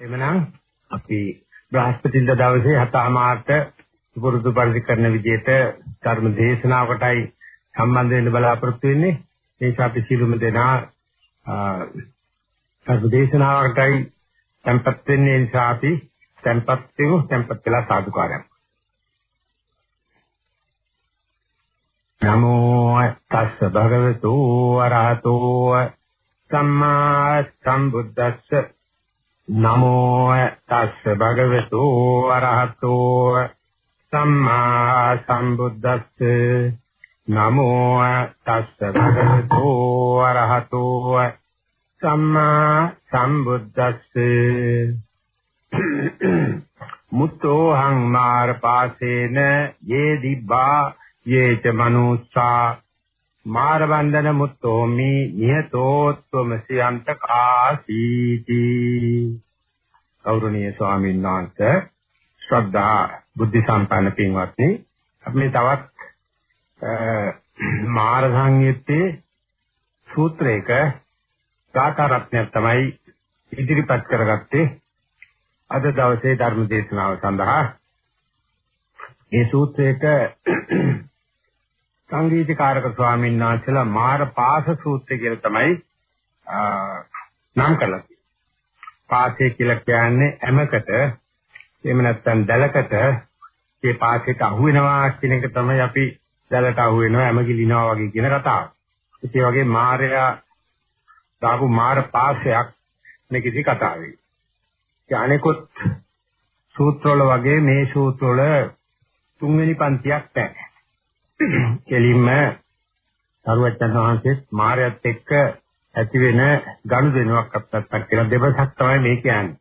එමනම් අපි බ්‍රහස්පතින්දා දවසේ හතමාරට පුරුදු පරිදි කරන විදිහට ධර්ම දේශනාවකටයි සම්බන්ධ වෙන්න බලාපොරොත්තු වෙන්නේ. ඒක අපි සිළුම දෙනා ධර්ම දේශනාවකටයි tempත් වෙන්නේ නිසා අපි tempත් වෙමු tempත් වෙලා සාදුකාරයක්. නමෝ තස්ස භගවතු අරහතෝ සම්මා සම්බුද්දස්ස නමෝ තස්ස භගවතු අරහතෝ සම්මා සම්බුද්දස්ස. නමෝ තස්ස භගවතු අරහතෝ සම්මා සම්බුද්දස්ස. මුත්තෝ හං මාර පාසේන යේ දිබ්බා යේච මනුස්සා මාර බන්ධන මුත්තෝමි නිහතෝත්වමසියන්ත කාසීති. ගෞරවනීය ස්වාමීන් වහන්සේ ශ්‍රද්ධා බුද්ධ සම්පන්න පින්වත්නි අපි මේ තවත් මාර සංයුත්තේ සූත්‍රයක සාකාරත්නයක් තමයි ඉදිරිපත් කරගත්තේ. අද දවසේ ධර්ම දේශනාව සඳහා මේ සූත්‍රයක සංගීතකාරක ස්වාමීන් වහන්සේලා මාර පාස සූත්‍රය කියලා තමයි නම් කරලා තියෙන්නේ. පාසය කියලා කියන්නේ ඇමකට එහෙම නැත්නම් දැලකට මේ පාසයට අහු වෙනවා කියන එක තමයි අපි දැලට අහු වෙනවා ඇම ගිලිනවා වගේ කියන කතාව. ඒ වගේ මාරයා දාපු මාර පාසයක් මේකෙදි කතාවේ. ඒ අනෙකුත් සූත්‍රවල වගේ මේ සූත්‍රවල තුන්වෙනි පන්තියක් නැහැ. කෙලින්ම සරුවච්චන් වහන්සේත් මායයත් එක්ක ඇති වෙන ගනුදෙනුවක් අපත්තක් කියලා දෙවසක් තමයි මේ කියන්නේ.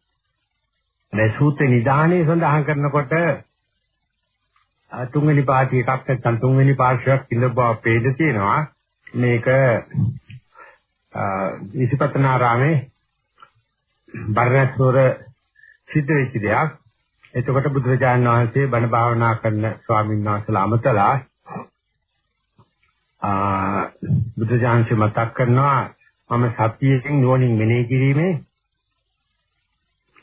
මේ සූත්‍ර නිදානේ සඳහන් කරනකොට තුන්වෙනි පාටි එකක් නැත්නම් තුන්වෙනි පාර්ශ්වයක් ඉන්න බව පේද තියෙනවා. මේක ඉසිපතනාරාමේ බර්ණස්වර සිද්ධ වෙච්ච දෙයක්. එතකොට බුදුරජාණන් වහන්සේ බණ භාවනා කරන ස්වාමීන් වහන්සේලා අමතලා බුදුජානක මතක් කරනවා මම සතියෙන් නුවණින් මෙනෙහි කිරීමේ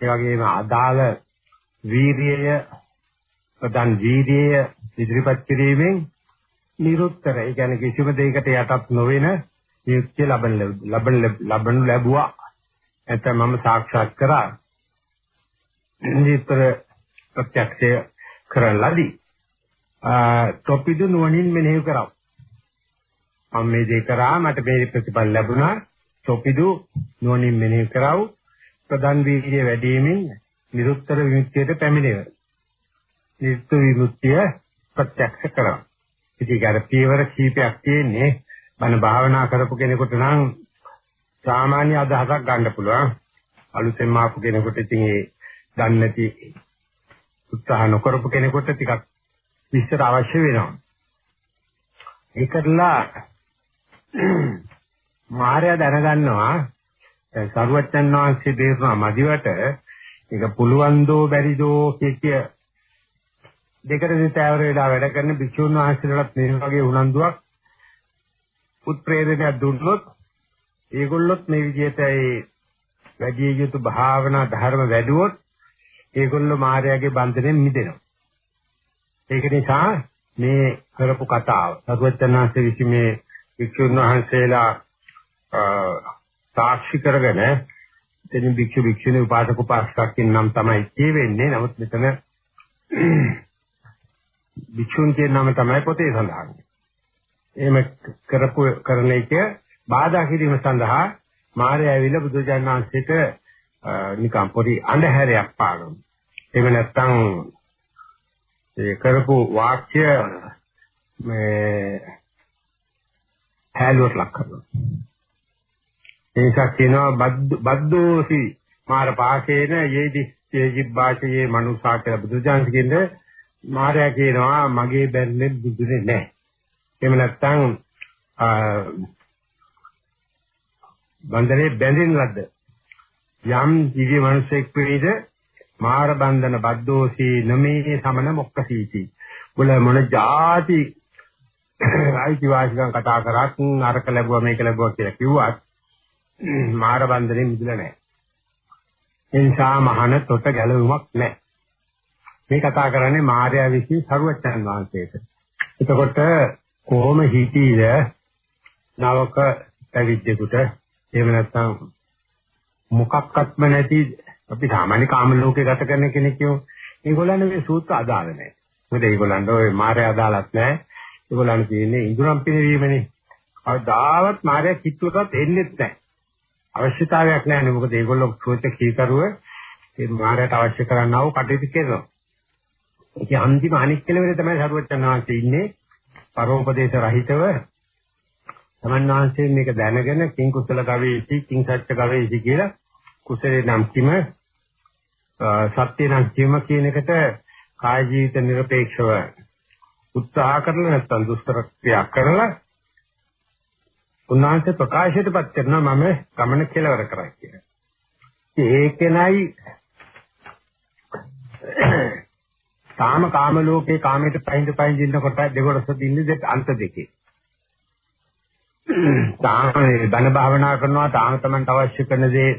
ඒ වගේම අදාළ වීරිය ප්‍රධාන වීරිය ඉදිරිපත් කිරීමෙන් නිරුත්තර ඒ කියන්නේ කිසිම දෙයකට යටත් නොවන නියුක්තිය ලබන ලබන ලබනු ලැබුවා. නැත්නම් මම සාක්ෂාත් කරා. නිතර ප්‍රත්‍යක්ෂය කරන ලදී. තොපිදු නුවණින් මෙනෙහි කරා මම මේ දේ කරා මට මේ ප්‍රතිඵල ලැබුණා. තොපිදු නුවණින් මෙනෙහි කරව. ප්‍රධාන වීර්ය වැඩිමින් නිරුත්තර විමුක්තියට පැමිණෙව. නිරුත්තර විමුක්තිය ප්‍රත්‍යක්ෂ කරනවා ඉතින් අර පියවර කීපයක් තියෙන්නේ. මන භාවනා කරපු කෙනෙකුට නම් සාමාන්‍ය අදහසක් ගන්න පුළුවන්. අලුතෙන් ආපු කෙනෙකුට ඉතින් ඒ දන්නේ නැති උත්සාහ නොකරපු කෙනෙකුට ටිකක් විස්තර අවශ්‍ය වෙනවා. ඒකටලා මාර්යා දැනගන්නවා දැන් සරුවච්චන් වහන්සේ දේශනා මදිවට ඒක පුළුවන් දෝ බැරිදෝ කිය දෙකට දෙතෑවර වෙලා වැඩ කරන භික්ෂුන් වහන්සේලාට මේ වගේ උනන්දුවක් උත්ප්‍රේරණයක් දුන්නොත් ඒගොල්ලොත් මේ විදිහට ඒ වැඩි යුතු භාවනා ධර්ම වැඩුවොත් ඒගොල්ලෝ මායාවේ බන්ධනෙන් මිදෙනවා. ඒක නිසා මේ කරපු කතාව සරුවච්චන් විසින් මේ වික්ෂුන් වහන්සේලා සාක්ෂි කරගෙන එතනින් වික්ෂු වික්ෂුණී උපාසක උපාසිකාකින් නම් තමයි කියවෙන්නේ. නමුත් මෙතන වික්ෂුන් කියන නම තමයි පොතේ සඳහන්. එහෙම කරපු කරන එක බාධා කිරීම සඳහා මාර්ය ඇවිල්ලා බුදුජාණන් වහන්සේට නිකම් පොඩි අඳුරයක් පාගමු. එහෙම නැත්නම් ඒ කරපු වාක්‍ය මේ හැලුවට ලක් කරනවා. ඒකක් කියනවා බද්දෝසි මාර පාකේන යේදි ජීබ්බාචයේ මනුසා කියලා බුදුජානක කියන්නේ මාරයා කියනවා මගේ බැන්නේ බුදුනේ නැහැ. එහෙම නැත්නම් බන්දරේ බැඳින ලද්ද යම් දිව්‍ය මිනිසෙක් වෙයිද මාර බන්ධන බද්දෝසි නමේ සමන මොක්කසීති. බුල මොන જાති අයිතිවාසිකම් කතා කරත් අරක ලැබුවා මේක ලැබුවා කියලා කිව්වත් මාර බන්ධනේ මිදලා නැහැ. ඒ නිසා මහාන තොට ගැලවුමක් නැහැ. මේ කතා කරන්නේ මාර්යා විසින් සරුවච්චන් වහන්සේට. එතකොට කොහොම හිතීද නවක පැවිද්දෙකුට එහෙම නැත්නම් මොකක්වත්ම නැති අපි සාමාන්‍ය කාම ලෝකේ ගත කරන කෙනෙක් කියමු. ඒගොල්ලන් මේ සූත්‍ර අදාළ නැහැ. මොකද ඒගොල්ලන්ට ওই මාය අදාළත් නැහැ. ඒගොල්ලන් කියන්නේ ඉඳුරම් පිනවීමනේ. කවදාවත් මාර්ය කිට්ටුවටත් එන්නේ නැහැ. අවශ්‍යතාවයක් නැහැ මොකද ඒගොල්ලෝ සෝච කීකරුව ඒ මාර්යට අවශ්‍ය කරන්නා වූ කටයුතු කරනවා. ඒක අන්තිම අනික් කෙලවරේ තමයි සරුවචන් වහන්සේ ඉන්නේ. පරෝපදේශ රහිතව තමන් වහන්සේ මේක දැනගෙන කිං කුසල ගවේති කිං සත්‍ය ගවේති කියලා කුසලේ නම් කිම සත්‍ය නම් කිම කියන එකට කාය ජීවිත নিরপেক্ষව උත්සාහ කරලා නැත්නම් දුෂ්කර ක්‍රියා කරලා උන්වහන්සේ ප්‍රකාශයටපත් කරනවා මම ගමන කෙලවර කරා කියලා. ඒකෙනයි කාම කාම ලෝකේ කාමයට පහින්ද පහින්ද ඉන්නකොට දෙකොටස දින්නේ දෙක අන්ත දෙකේ. තාම බණ භාවනා කරනවා තාම තමන්ට අවශ්‍ය කරන දේ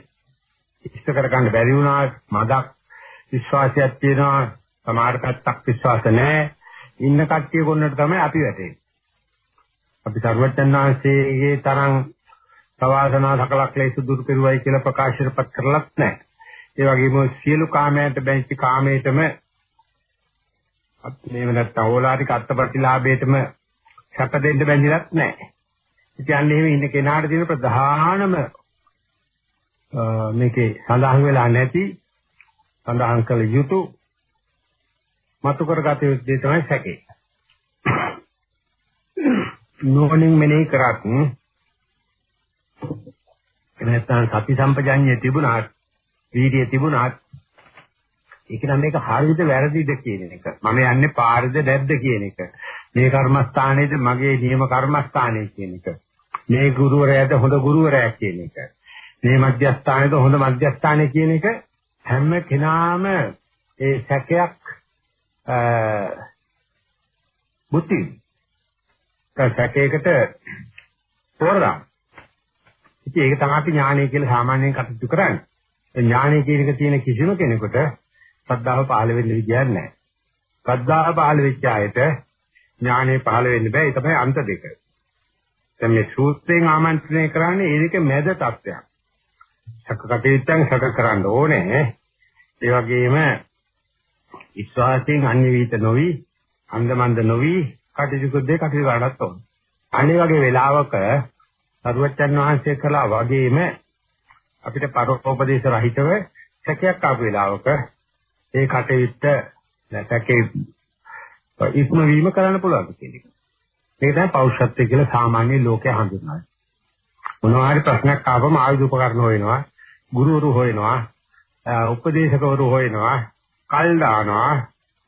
ඉෂ්ට කරගන්න බැරි වුණා මදක් විශ්වාසයක් තියෙනවා සමහර පැත්තක් විශ්වාස නැහැ ඉන්න කට්ටිය කොන්නට තමයි අපි වැටෙන්නේ. අපි සර්වඥාන්සේගේ තරම් සවාසනා සකලක් ලේසු දුරු කෙරුවයි කියලා ප්‍රකාශයටපත් කරලත් නැහැ. ඒ වගේම සියලු කාමයන්ට බැඳි කාමයටම මේව නැත්තම් ඕලාරික අත්පත්තිලාභයටම සැප දෙන්න බැඳිලත් නැහැ. ඉතින් එහෙම ඉන්න කෙනාට තියෙන ප්‍රධානම මේකේ සඳහන් වෙලා නැති සඳහන් කළ යුතු මතු කරගත යුතු දේ තමයි සැකේ. නෝනින් මෙනෙහි කරත් නැත්නම් සති සම්පජාඤ්ඤය තිබුණාත් වීර්යය තිබුණාත් ඒක නම් මේක හරියද වැරදිද කියන එක. මම යන්නේ පාරද නැද්ද කියන එක. මේ කර්මස්ථානයේද මගේ නියම කර්මස්ථානය කියන එක. මේ ගුරුවරයාද හොඳ ගුරුවරයා කියන එක. මේ මධ්‍යස්ථානයේද හොඳ මධ්‍යස්ථානය කියන එක හැම කෙනාම ඒ සැකයක් බුද්ධි සැකයකට තෝරනවා. ඉතින් ඒක තමයි අපි ඥානය කියලා සාමාන්‍යයෙන් කටයුතු කරන්නේ. ඒ ඥානය කියන එක තියෙන කිසිම කෙනෙකුට ශ්‍රද්ධාව පහළ වෙන්න විදියක් නැහැ. ශ්‍රද්ධාව පහළ වෙච්ච අයට ඥානය පහළ වෙන්න බෑ. ඒ තමයි අන්ත දෙක. දැන් මේ සූත්‍රයෙන් ආමන්ත්‍රණය කරන්නේ ඒ දෙක මැද තත්ත්වයක්. සකකටීත්තන් සක කරන්න ඕනේ. ඒ වගේම විශ්වාසයෙන් අන්‍ය වීත නොවි, අන්දමන්ද නොවි කටයුතු දෙක කටයුතු කරන්නත් ඕනේ. අනිත් වගේ වෙලාවක සරුවච්චන් වහන්සේ කළා වගේම අපිට පරෝපදේශ රහිතව සැකයක් ආපු වෙලාවක ඒ කටයුත්ත නැතකේ ඉක්ම වීම කරන්න පුළුවන් කියන එක. මේක තමයි පෞරුෂත්වය කියලා සාමාන්‍ය ලෝකයේ හඳුන්වන්නේ. මොනවා හරි ප්‍රශ්නයක් ආවම ආයුධ උපකරණ හොයනවා, ගුරුවරු හොයනවා, උපදේශකවරු හොයනවා, කල් දානවා.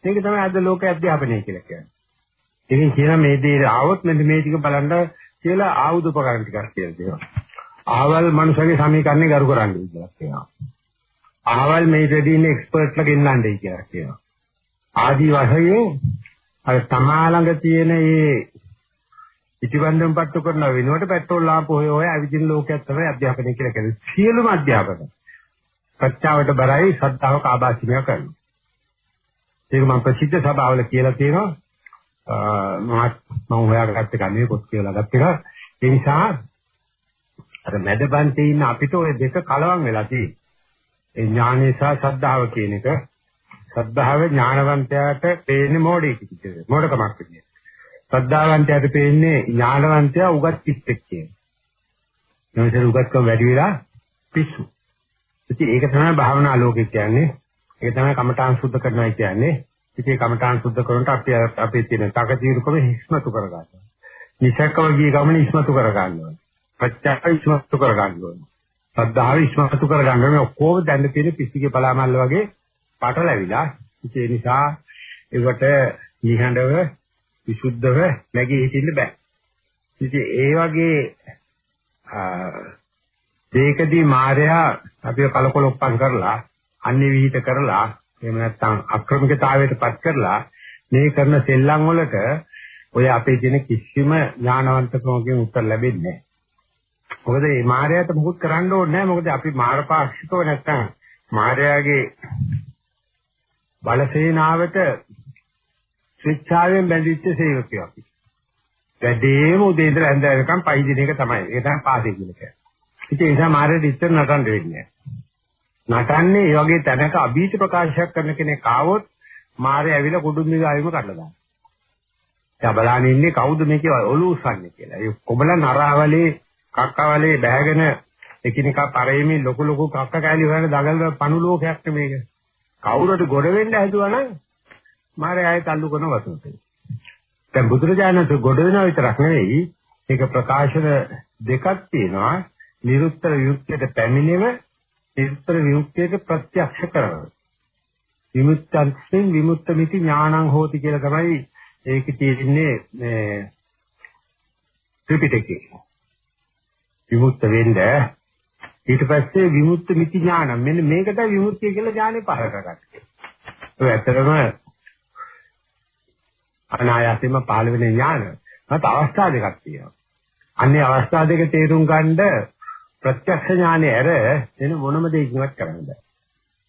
මේක තමයි අද ලෝකයේ අධ්‍යාපනය කියලා කියන්නේ. ඉතින් කියන මේ දේ ආවොත් මෙන්න මේ ටික බලන්න කියලා ආයුධ උපකරණ ටිකක් කියලා දෙනවා. ආවල් මනුෂ්‍යගේ සමීකරණේ ගරු කරන්නේ කියලා කියනවා. ආවල් මේ දෙදී ඉන්න එක්ස්පර්ට්ලා ගෙන්නන්නේ කියලා කියනවා. ආදි වශයෙන් අර තමා ළඟ තියෙන මේ පිටිබන්ධම් පත්තු කරන වෙනුවට පෙට්‍රෝල් ලාම්පු හොය හොය අවිජින ලෝකයක් තමයි අධ්‍යාපනය කියලා කියන්නේ. සියලුම අධ්‍යාපන ප්‍රත්‍යාවට බරයි ශ්‍රද්ධාව කාබාසිනිය කරනවා. ඒක මම ප්‍රසිද්ධ සභාවල කියලා තියෙනවා. මම හොයාගත්ත එක නෙවෙයි පොත් කියලා ගත්ත එක. ඒ නිසා අර මැදපන්තේ ඉන්න අපිට ওই දෙක කලවම් වෙලා තියෙන්නේ. ඒ ඥානය සහ ශ්‍රද්ධාව කියන එක ශ්‍රද්ධාව ඥානවන්තයාට පේන්නේ මොඩෙක් විදිහට. මොඩකමක් විදිහට. ශ්‍රද්ධාවන්තයාට පේන්නේ ඥානවන්තයා උගත් පිස්සෙක් කියන්නේ. එනිසා උගත්කම වැඩි වෙලා පිස්සු. ඉතින් ඒක තමයි භාවනා ලෝකේ කියන්නේ. ඒක තමයි කමඨාන් සුද්ධ කරනවා කියන්නේ. ඉතින් කමඨාන් සුද්ධ කරනට අපි අපේ තියෙන තකතිරුකම හිස්මතු කරගන්නවා. නිසකව ගිය ගමන ඉස්මතු කරගන්නවා. ප්‍රත්‍යක් ඉස්මතු කරගන්නවා. ශ්‍රද්ධාව ඉස්මතු කරගන්න මේ ඔක්කොම දැන්න තියෙන පිස්සිගේ පලාමල්ල වගේ පටලැවිලා. ඒ නිසා ඒකට නිහඬව විසුද්ධව නැගී හිටින්න බෑ. ඉතින් ඒ වගේ දෙකදී මායя අපිව කලකොලොප්පම් කරලා අන්‍ය විහිිත කරලා එහෙම නැත්නම් අක්‍රමිකතාවයටපත් කරලා මේ කරන සෙල්ලම් වලට ඔය අපේ තියෙන කිසිම ඥානවන්තකමකින් උත්තර ලැබෙන්නේ නැහැ. මොකද මේ මායයට මුකුත් කරන්න ඕනේ නැහැ. මොකද අපි මාරපාක්ෂිකව නැත්නම් මාර්යාගේ බලසේනාවට ස්විච්ඡාවෙන් බැඳිච්ච සේවකයෝ අපි. වැඩේම උදේ ඉඳලා හැන්ද වෙනකම් පයි දින එක තමයි. ඒක තමයි පාසෙ කියලා කියන්නේ. ඉතින් ඒ නිසා මාර්යාට ඉස්සර නටන්න වෙන්නේ නටන්නේ ඒ වගේ තැනක අභීත ප්‍රකාශයක් කරන කෙනෙක් ආවොත් මාර්යා ඇවිල්ලා කුඩුම් දිගාවෙම කඩලා දානවා. දැන් බලන්න ඉන්නේ කවුද මේකේ ඔලු උස්සන්නේ කියලා. ඒ කොබල නරාවලේ කක්කවලේ බෑගෙන එකිනෙකා පරෙමින් ලොකු ලොකු කක්ක කෑලි හොයන දඟල පණු ලෝකයක් මේක. කවුරුට ගොඩ වෙන්න හැදුවා නම් මාරේ ආයෙත් අල්ලු කරන වතුනට. දැන් බුදුරජාණන් ගොඩ වෙනවා විතරක් නෙවෙයි ඒක ප්‍රකාශන දෙකක් තියෙනවා. නිරුත්තර විමුක්තියට පැමිණෙව නිරුත්තර විමුක්තියට ප්‍රත්‍යක්ෂ කරනවා. විමුක්තං විමුක්ත මිති ඥානං හෝති කියලා තමයි ඒකේ තියෙන්නේ මේ ත්‍රිපිටකේ. විමුක්ත වෙන්න ඊට පස්සේ විමුක්ත මිති ඥාන මෙන්න මේකට විමුක්තිය කියලා ඥානෙ පහල කරගත්තා. ඒ ඇත්තටම අනායාසයෙන්ම පහළ වෙන ඥාන මත අවස්ථා දෙකක් තියෙනවා. අන්නේ අවස්ථා දෙක තේරුම් ගන්න ප්‍රත්‍යක්ෂ ඥානෙ ඇර වෙන මොනම දෙයකින්වත් කරන්න බෑ.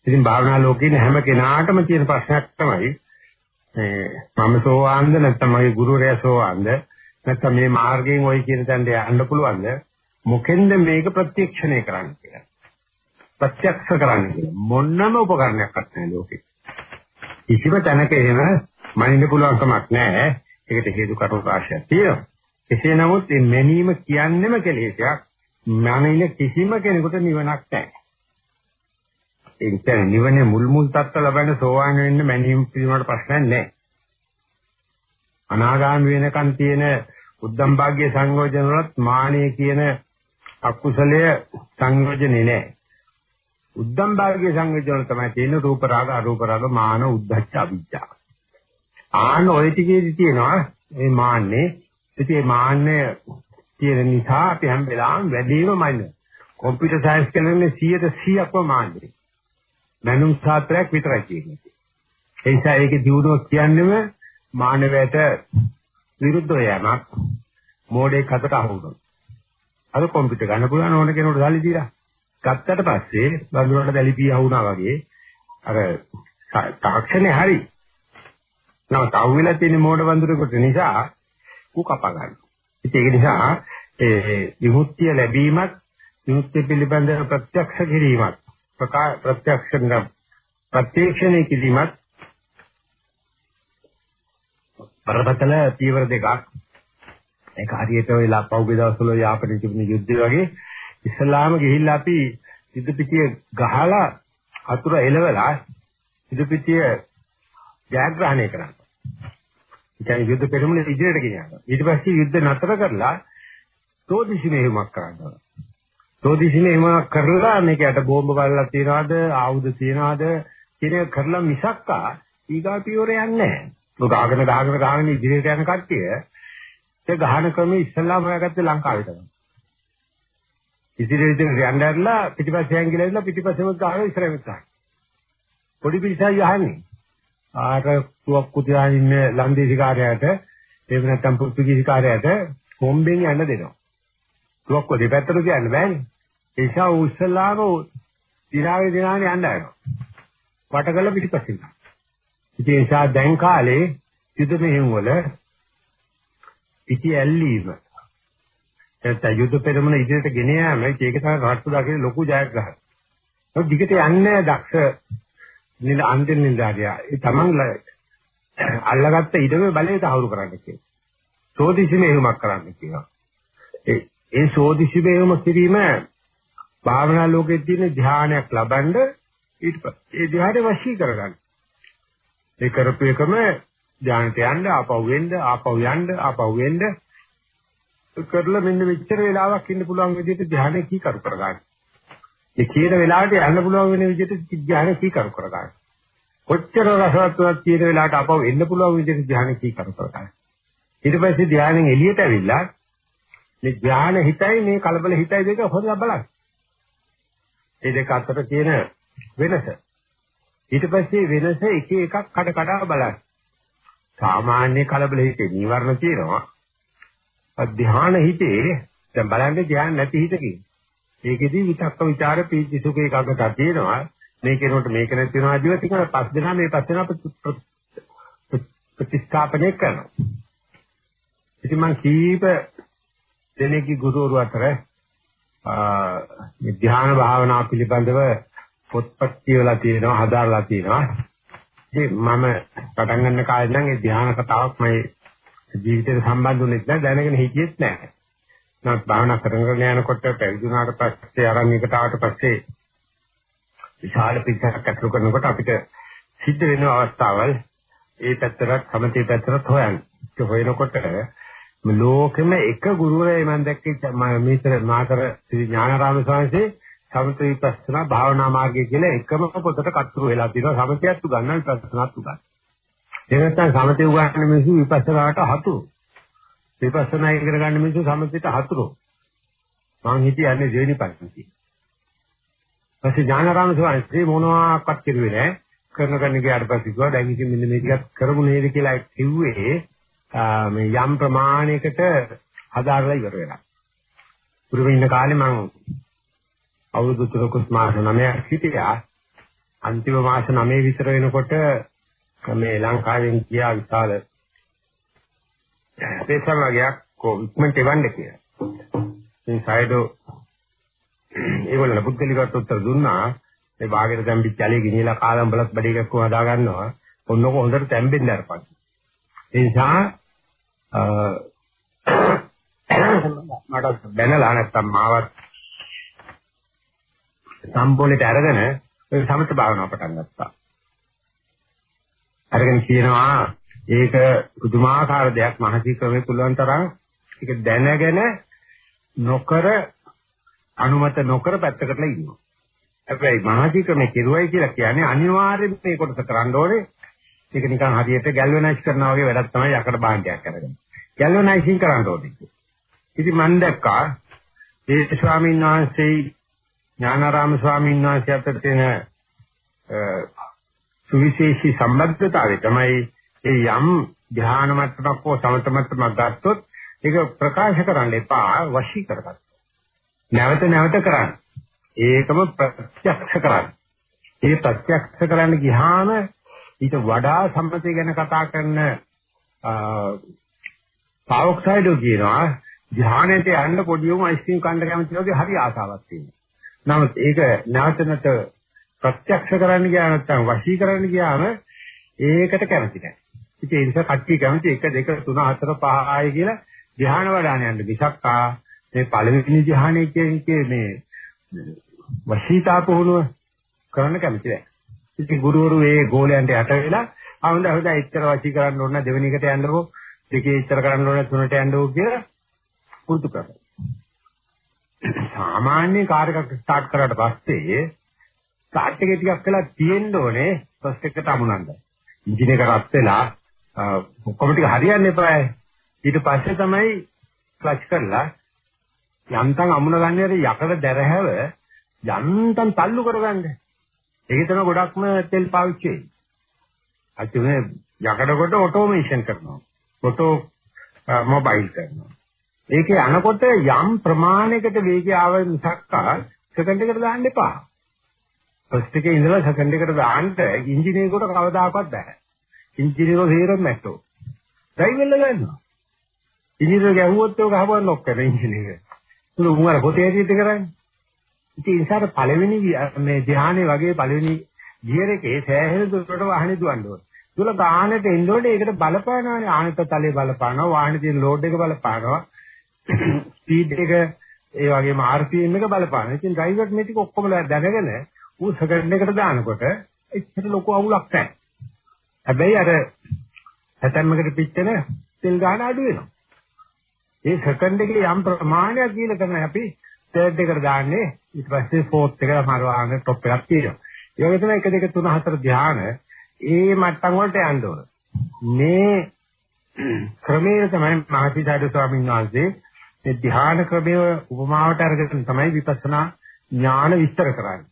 ඉතින් භාවනා ලෝකේ හැම කෙනාටම තියෙන ප්‍රශ්නයක් තමයි මේ මම සෝවාන්ද නැත්නම් මගේ ගුරුවරයා සෝවාන්ද නැත්නම් මේ මාර්ගයෙන් ওই කියන තැනට යන්න පුළුවන්ද මොකෙන්ද මේක ප්‍රත්‍යක්ෂණය කරන්නේ කියලා. ප්‍රත්‍යක්ෂ කරන්නේ කියලා. මොනම උපකරණයක් නැහැ ලෝකේ. කිසිම තැනක එහෙම මනින්න පුළුවන් කමක් නැහැ. ඒකට හේතු කාරණා රාශියක් තියෙනවා. එසේ නමුත් මේ මැනීම කියන්නෙම කෙලෙසයක්. මනින කිසිම කෙනෙකුට නිවනක් නැහැ. ඒ කියන්නේ නිවනේ මුල් මුල් තත්ත්ව ලබන්න සෝවාන් වෙන්න මැනීම පිළිබඳ ප්‍රශ්නයක් නැහැ. අනාගාමී වෙනකන් තියෙන උද්දම් භාග්‍ය සංයෝජන වලත් මානෙ කියන අකුසලය සංයෝජනේ නැහැ. උද්දම් භාග්‍ය සංයෝජන තමයි තියෙන රූප රාග අරූප රාග මාන උද්ධච්ච අවිජ්ජා. ආන ඔය ටිකේදී තියෙනවා මේ මාන්නේ. ඉතින් මේ මාන්නේ තියෙන නිසා අපි හැම වෙලාවෙම වැඩිම මයින්ද. කම්පියුටර් සයන්ස් කරන්නේ 100%ක්ම මාන්නේ. මනුම් ශාස්ත්‍රයක් විතරයි කියන්නේ. ඒ නිසා ඒකේ දියුණුව කියන්නේම මානවයට විරුද්ධව යෑමක්. මෝඩෙක් හතට අහු වුණා. අර කම්පියුටර් ගන්න පුළුවන් ඕන කෙනෙකුට සල්ලි දීලා. ගත්තට පස්සේ බඳුනට දැලිපිය වුණා වගේ අර තාක්ෂණේ හරි. නමුත් අහුවෙලා තියෙන මෝඩ බඳුරකට නිසා කු කපා ගන්න. ඒක නිසා ඒ විමුක්තිය ලැබීමත් විමුක්තිය පිළිබඳව ප්‍රත්‍යක්ෂ කිරීමත් ප්‍රත්‍යක්ෂ ප්‍රත්‍යක්ෂණය කිරීමත් බරපතල පියවර දෙකක් ඒක හරියට ඔය පෞගේ දවස්වල යාපනයේ තිබුණ යුද්ධය වගේ ඉස්ලාම ගිහිල්ලා අපි යුද්ධ පිටිය ගහලා අතුර එලවලා යුද්ධ පිටිය ජයග්‍රහණය කරනවා. ඒ කියන්නේ යුද්ධ පෙරමුණ ඉදිරියට ගෙනියනවා. ඊට පස්සේ යුද්ධ නතර කරලා සෝදිසිමේමක් කරනවා. සෝදිසිමේමක් කරලා මේකට බෝම්බ බලලා තියනවාද ආයුධ තියනවාද කියන කරලා මිසක්කා ඊගා පියවර යන්නේ නැහැ. ගාගෙන ගාගෙන ගාගෙන ඉදිරියට යන කට්ටිය ඒ ගහන ක්‍රමයේ ඉස්සල්ලාම හොයාගත්තේ ලංකාවේ තමයි. ඉදිරියට යන්න ඇරලා පිටිපස්සෙන් ගිහලා ඉඳලා පිටිපස්සෙම ගහන ඉස්සරහෙම ගහන. පොඩි පිටසයි යහන්නේ. ආට තුවක්කු තියාගෙන ඉන්න ලන්දේසි කාර්යයට එහෙම නැත්නම් පෘතුගීසි කාර්යයට කොම්බෙන් යන්න දෙනවා. ලොක්ක දෙපැත්තට කියන්න බෑනේ. ඒ නිසා උස්සලාම දිනාවේ දිනානේ යන්න ආනවා. වටකල පිටිපස්සින්. ඉතින් ඒ නිසා දැන් කාලේ යුද මෙහෙම වල පිටි ඇල්ලීම නැත්නම් යුද පෙරමුණ ඉදිරියට ගෙන යාම ඒක තමයි රාජ්‍යදා කියන ලොකු ජයග්‍රහණය. ඒක දිගට යන්නේ දක්ෂ නිල අන්තිම නිලධාරියා. ඒ තමන් අල්ලගත්ත ඉඩමේ බලය තහවුරු කරන්න කියනවා. සෝදිසි මෙහෙමක් කරන්න කියනවා. ඒ ඒ සෝදිසිමේ එහෙම කිරීම භාවනා ලෝකයේ තියෙන ධානයක් ලබනද ඊට පස්සේ ඒ ධානය වශී කරගන්න. ඒ කරපු එකම ධානයට යන්න ආපහු වෙන්න ආපහු යන්න ආපහු වෙන්න කරලා මෙන්න මෙච්චර වෙලාවක් ඉන්න පුළුවන් විදිහට ධානය කීකරු කරගන්න. ඒ කියන වෙලාවට යන්න පුළුවන් වෙන විදිහට ධානය කීකරු කරගන්න. කොච්චර රසවත්වත් කියන වෙලාවට ආපහු එන්න පුළුවන් විදිහට ධානය කීකරු කරගන්න. ඊට පස්සේ ධානයෙන් එළියට ඇවිල්ලා මේ ධාන හිතයි මේ කලබල හිතයි දෙක හොදලා බලන්න. මේ දෙක අතර තියෙන වෙනස. ඊට පස්සේ වෙනස එක එකක් කඩ කඩ බලන්න. සාමාන්‍ය කලබල හිතේ නීවරණ තියෙනවා. ධ්‍යාන හිතේ දැන් බලන්න ධ්‍යාන නැති හිතකින්. ඒකෙදි විතක්ක ਵਿਚාර පීති සුඛ ඒකාග්‍රතාව තියෙනවා. මේ කෙනෙකුට මේක නැති වෙනවා ආදිව ටික පස් දෙනා මේ පස් දෙනා ප්‍රතිස්ථාපනය කරනවා. ඉතින් මම කීප දෙනෙක්ගේ ගුරුවරු අතර මේ ධ්‍යාන භාවනා පිළිබඳව පොත්පත් කියවලා තියෙනවා හදාarලා තියෙනවා. ඉතින් මම පටන් ගන්න කාලේ නම් ඒ ධ්‍යාන කතාවක් මගේ ජීවිතේට සම්බන්ධ වුණෙත් නැහැ දැනගෙන හිටියෙත් නැහැ. නමුත් භාවනා කරගෙන යනකොට පැවිදුණාට පස්සේ ආරම්භයකට ආවට පස්සේ විශාල පිටසක් අතුරු කරනකොට අපිට සිද්ධ වෙන අවස්ථාවල් ඒ පැත්තට සමතේ පැත්තට හොයන්න. ඒක හොයනකොට මේ ලෝකෙම එක ගුරුවරයෙක් මම දැක්කේ මේතර මාතර ශ්‍රී ඥානාරාම ස්වාමීන් සමත විපස්සනා භාවනා මාර්ගය කියලා එකම පොතට කටුරු වෙලා තියෙනවා සමතයත් උගන්වන විපස්සනාත් උගන්වන. ඒ නැත්නම් සමතේ උගන්වන මිනිස්සු විපස්සනාට හතුරු. විපස්සනා ඉගෙන ගන්න මිනිස්සු සමතේට හතුරු. මං හිතන්නේ දෙවෙනි පන්ති. ඊපස්සේ ඥානාරාම ස්වාමීන් මොනවාක්වත් කිව්වේ නැහැ. කරන කරන ගියාට පස්සේ කිව්වා දැන් ඉතින් මෙන්න මේ ටිකක් කරමු නේද කියලා කිව්වේ මේ යම් ප්‍රමාණයකට හදාarලා ඉවර වෙලා. පුරුමේ ඉන්න කාලේ මම අවුරුදු තුනකුත් මාස 9ක් හිටියා. අන්තිම මාස 9 විතර වෙනකොට මේ ලංකාවෙන් ගියා විශාල පේසමගයක් කො ඉක්මනට එවන්න කියලා. ඉතින් සයිඩෝ ඒගොල්ලෝ පුද්ගලිකවට උත්තර දුන්නා. මේ බාගෙට දැම්පිච්ච ජලයේ ගිනිලා කාලම් බලත් බඩ එකක් කොහොම හදා ගන්නවා. ඔන්නක හොඳට තැම්බෙන්න අරපන්. ඒ නිසා මට බැනලා නැත්තම් මාවත් සම්පූර්ණයට අරගෙන ඒ සමත භාවනාව පටන් ගත්තා. අරගෙන කියනවා ඒක පුදුමාකාර දෙයක් මහසී ක්‍රමේ පුළුවන් තරම් ඒක දැනගෙන නොකර අනුමත නොකර පැත්තකටලා ඉන්නවා. හැබැයි මහසී ක්‍රමේ කෙරුවයි කියලා කියන්නේ අනිවාර්යයෙන්ම මේ කොටස කරන්න ඕනේ. ඒක නිකන් හරියට ගැල්වනයිස් කරනවා වගේ වැඩක් තමයි යකඩ භාණ්ඩයක් කරගෙන. ගැල්වනයිසින් කරන්න ඕනේ. ඉතින් මම දැක්කා ඒ ස්වාමීන් වහන්සේ ඥානාරාම ස්වාමීන් වහන්සේ අතර තියෙන සුවිශේෂී සම්බන්ධතාවය තමයි ඒ යම් ධ්‍යාන මට්ටමක් හෝ සමත මට්ටමක් ගත්තොත් ඒක ප්‍රකාශ කරන්න එපා වශී කරගන්න. නැවත නැවත කරන්න. ඒකම ප්‍රත්‍යක්ෂ කරන්න. ඒ ප්‍රත්‍යක්ෂ කරන්න ගියාම ඊට වඩා සම්පතේ ගැන කතා කරන පාවොක්සයිඩෝ කියනවා ධ්‍යානෙට යන්න පොඩි උම අයිස්ක්‍රීම් කන්න කැමති වගේ හරි ආසාවක් තියෙනවා. නමුත් ඒක නැවත නැවත ප්‍රත්‍යක්ෂ කරන්න ගියා නැත්නම් වශී කරන්න ගියාම ඒකට කැමති නැහැ. ඉතින් ඒ නිසා කට්ටිය කැමති 1 2 3 4 5 ආය කියලා ධ්‍යාන වඩාන යන්න මිසක් ආ මේ පළවෙනි ධ්‍යානයේ කියන්නේ මේ වශීතා පුහුණුව කරන්න කැමති නැහැ. ඉතින් ගුරුවරු ඒ ගෝලයන්ට යට වෙලා ආවඳ හොඳ ඉච්චර වශී කරන්න ඕන දෙවෙනි එකට යන්නකෝ දෙකේ ඉච්චර කරන්න ඕන තුනට යන්නකෝ කියලා පුරුදු කරනවා. සාමාන්‍ය කාර් එකක් ස්ටාර්ට් කරාට පස්සේ ස්ටාර්ට් එකේ ටිකක් වෙලා තියෙන්න ඕනේ ෆස්ට් එකට අමුණන්න. එන්ජින් එක රත් වෙලා ඔක්කොම ටික හරියන්න එපා. ඊට පස්සේ තමයි ක්ලච් කරලා යන්තම් අමුණ ගන්න යකඩ දැරහැව යන්තම් තල්ලු කරගන්න. ඒක තමයි ගොඩක්ම තෙල් පාවිච්චි වෙන්නේ. අච්චුනේ යකඩ කොට ඔටෝමේෂන් කරනවා. ඔටෝ මොබයිල් කරනවා. ඒකේ අනකොට යම් ප්‍රමාණයකට වේගය ආව මිසක්කා සෙකන්ඩ් එකට දාන්න එපා. ෆස්ට් එකේ ඉඳලා සෙකන්ඩ් එකට දාන්න ඉංජිනේරෙකුට කවදාකවත් බෑ. ඉංජිනේරෝ හේරම් නැටෝ. ඩ්‍රයිවර්ල ගන්නවා. ඉංජිනේර ගැහුවොත් ඒක ගහපුවා නොක් කරන ඉංජිනේර. උන් උඹලා පොතේ ඇදිට කරන්නේ. ඉතින් ඒ නිසා පළවෙනි මේ ධ්‍යානෙ වගේ පළවෙනි ගියර් එකේ සෑහෙන දුරට වාහනේ දුවන්න ඕනේ. දුල ගානට එන්න ඕනේ ඒකට බලපානවානේ ආනත තලයේ බලපානවා වාහනේ තියෙන ලෝඩ් එක බලපානවා ස්පීඩ් එක ඒ වගේම RPM එක බලපානවා. ඉතින් ඩ්‍රයිවර්ට මේ ටික ඔක්කොම දැනගෙන ඌ සෙකන්ඩ් එකට දානකොට එච්චර ලොකු අවුලක් නැහැ. හැබැයි අර හැතැම්මකට පිච්චෙන තෙල් ගාන අඩු වෙනවා. ඒ සෙකන්ඩ් එකේ යම් ප්‍රමාණයක් කියලා තමයි අපි තර්ඩ් එකට දාන්නේ ඊට පස්සේ ෆෝර්ත් එකට මාරවාගෙන টොප් එකක් තියෙනවා. ඒ වගේ තමයි 1 2 3 4 ධ්‍යාන ඒ මට්ටම් වලට යන්න ඕන. මේ ක්‍රමයේ තමයි මහසිතාඩ ස්වාමීන් වහන්සේ මේ ධ්‍යාන ක්‍රමයේ උපමාවට අරගෙන තමයි විපස්සනා ඥාන විස්තර කරන්නේ.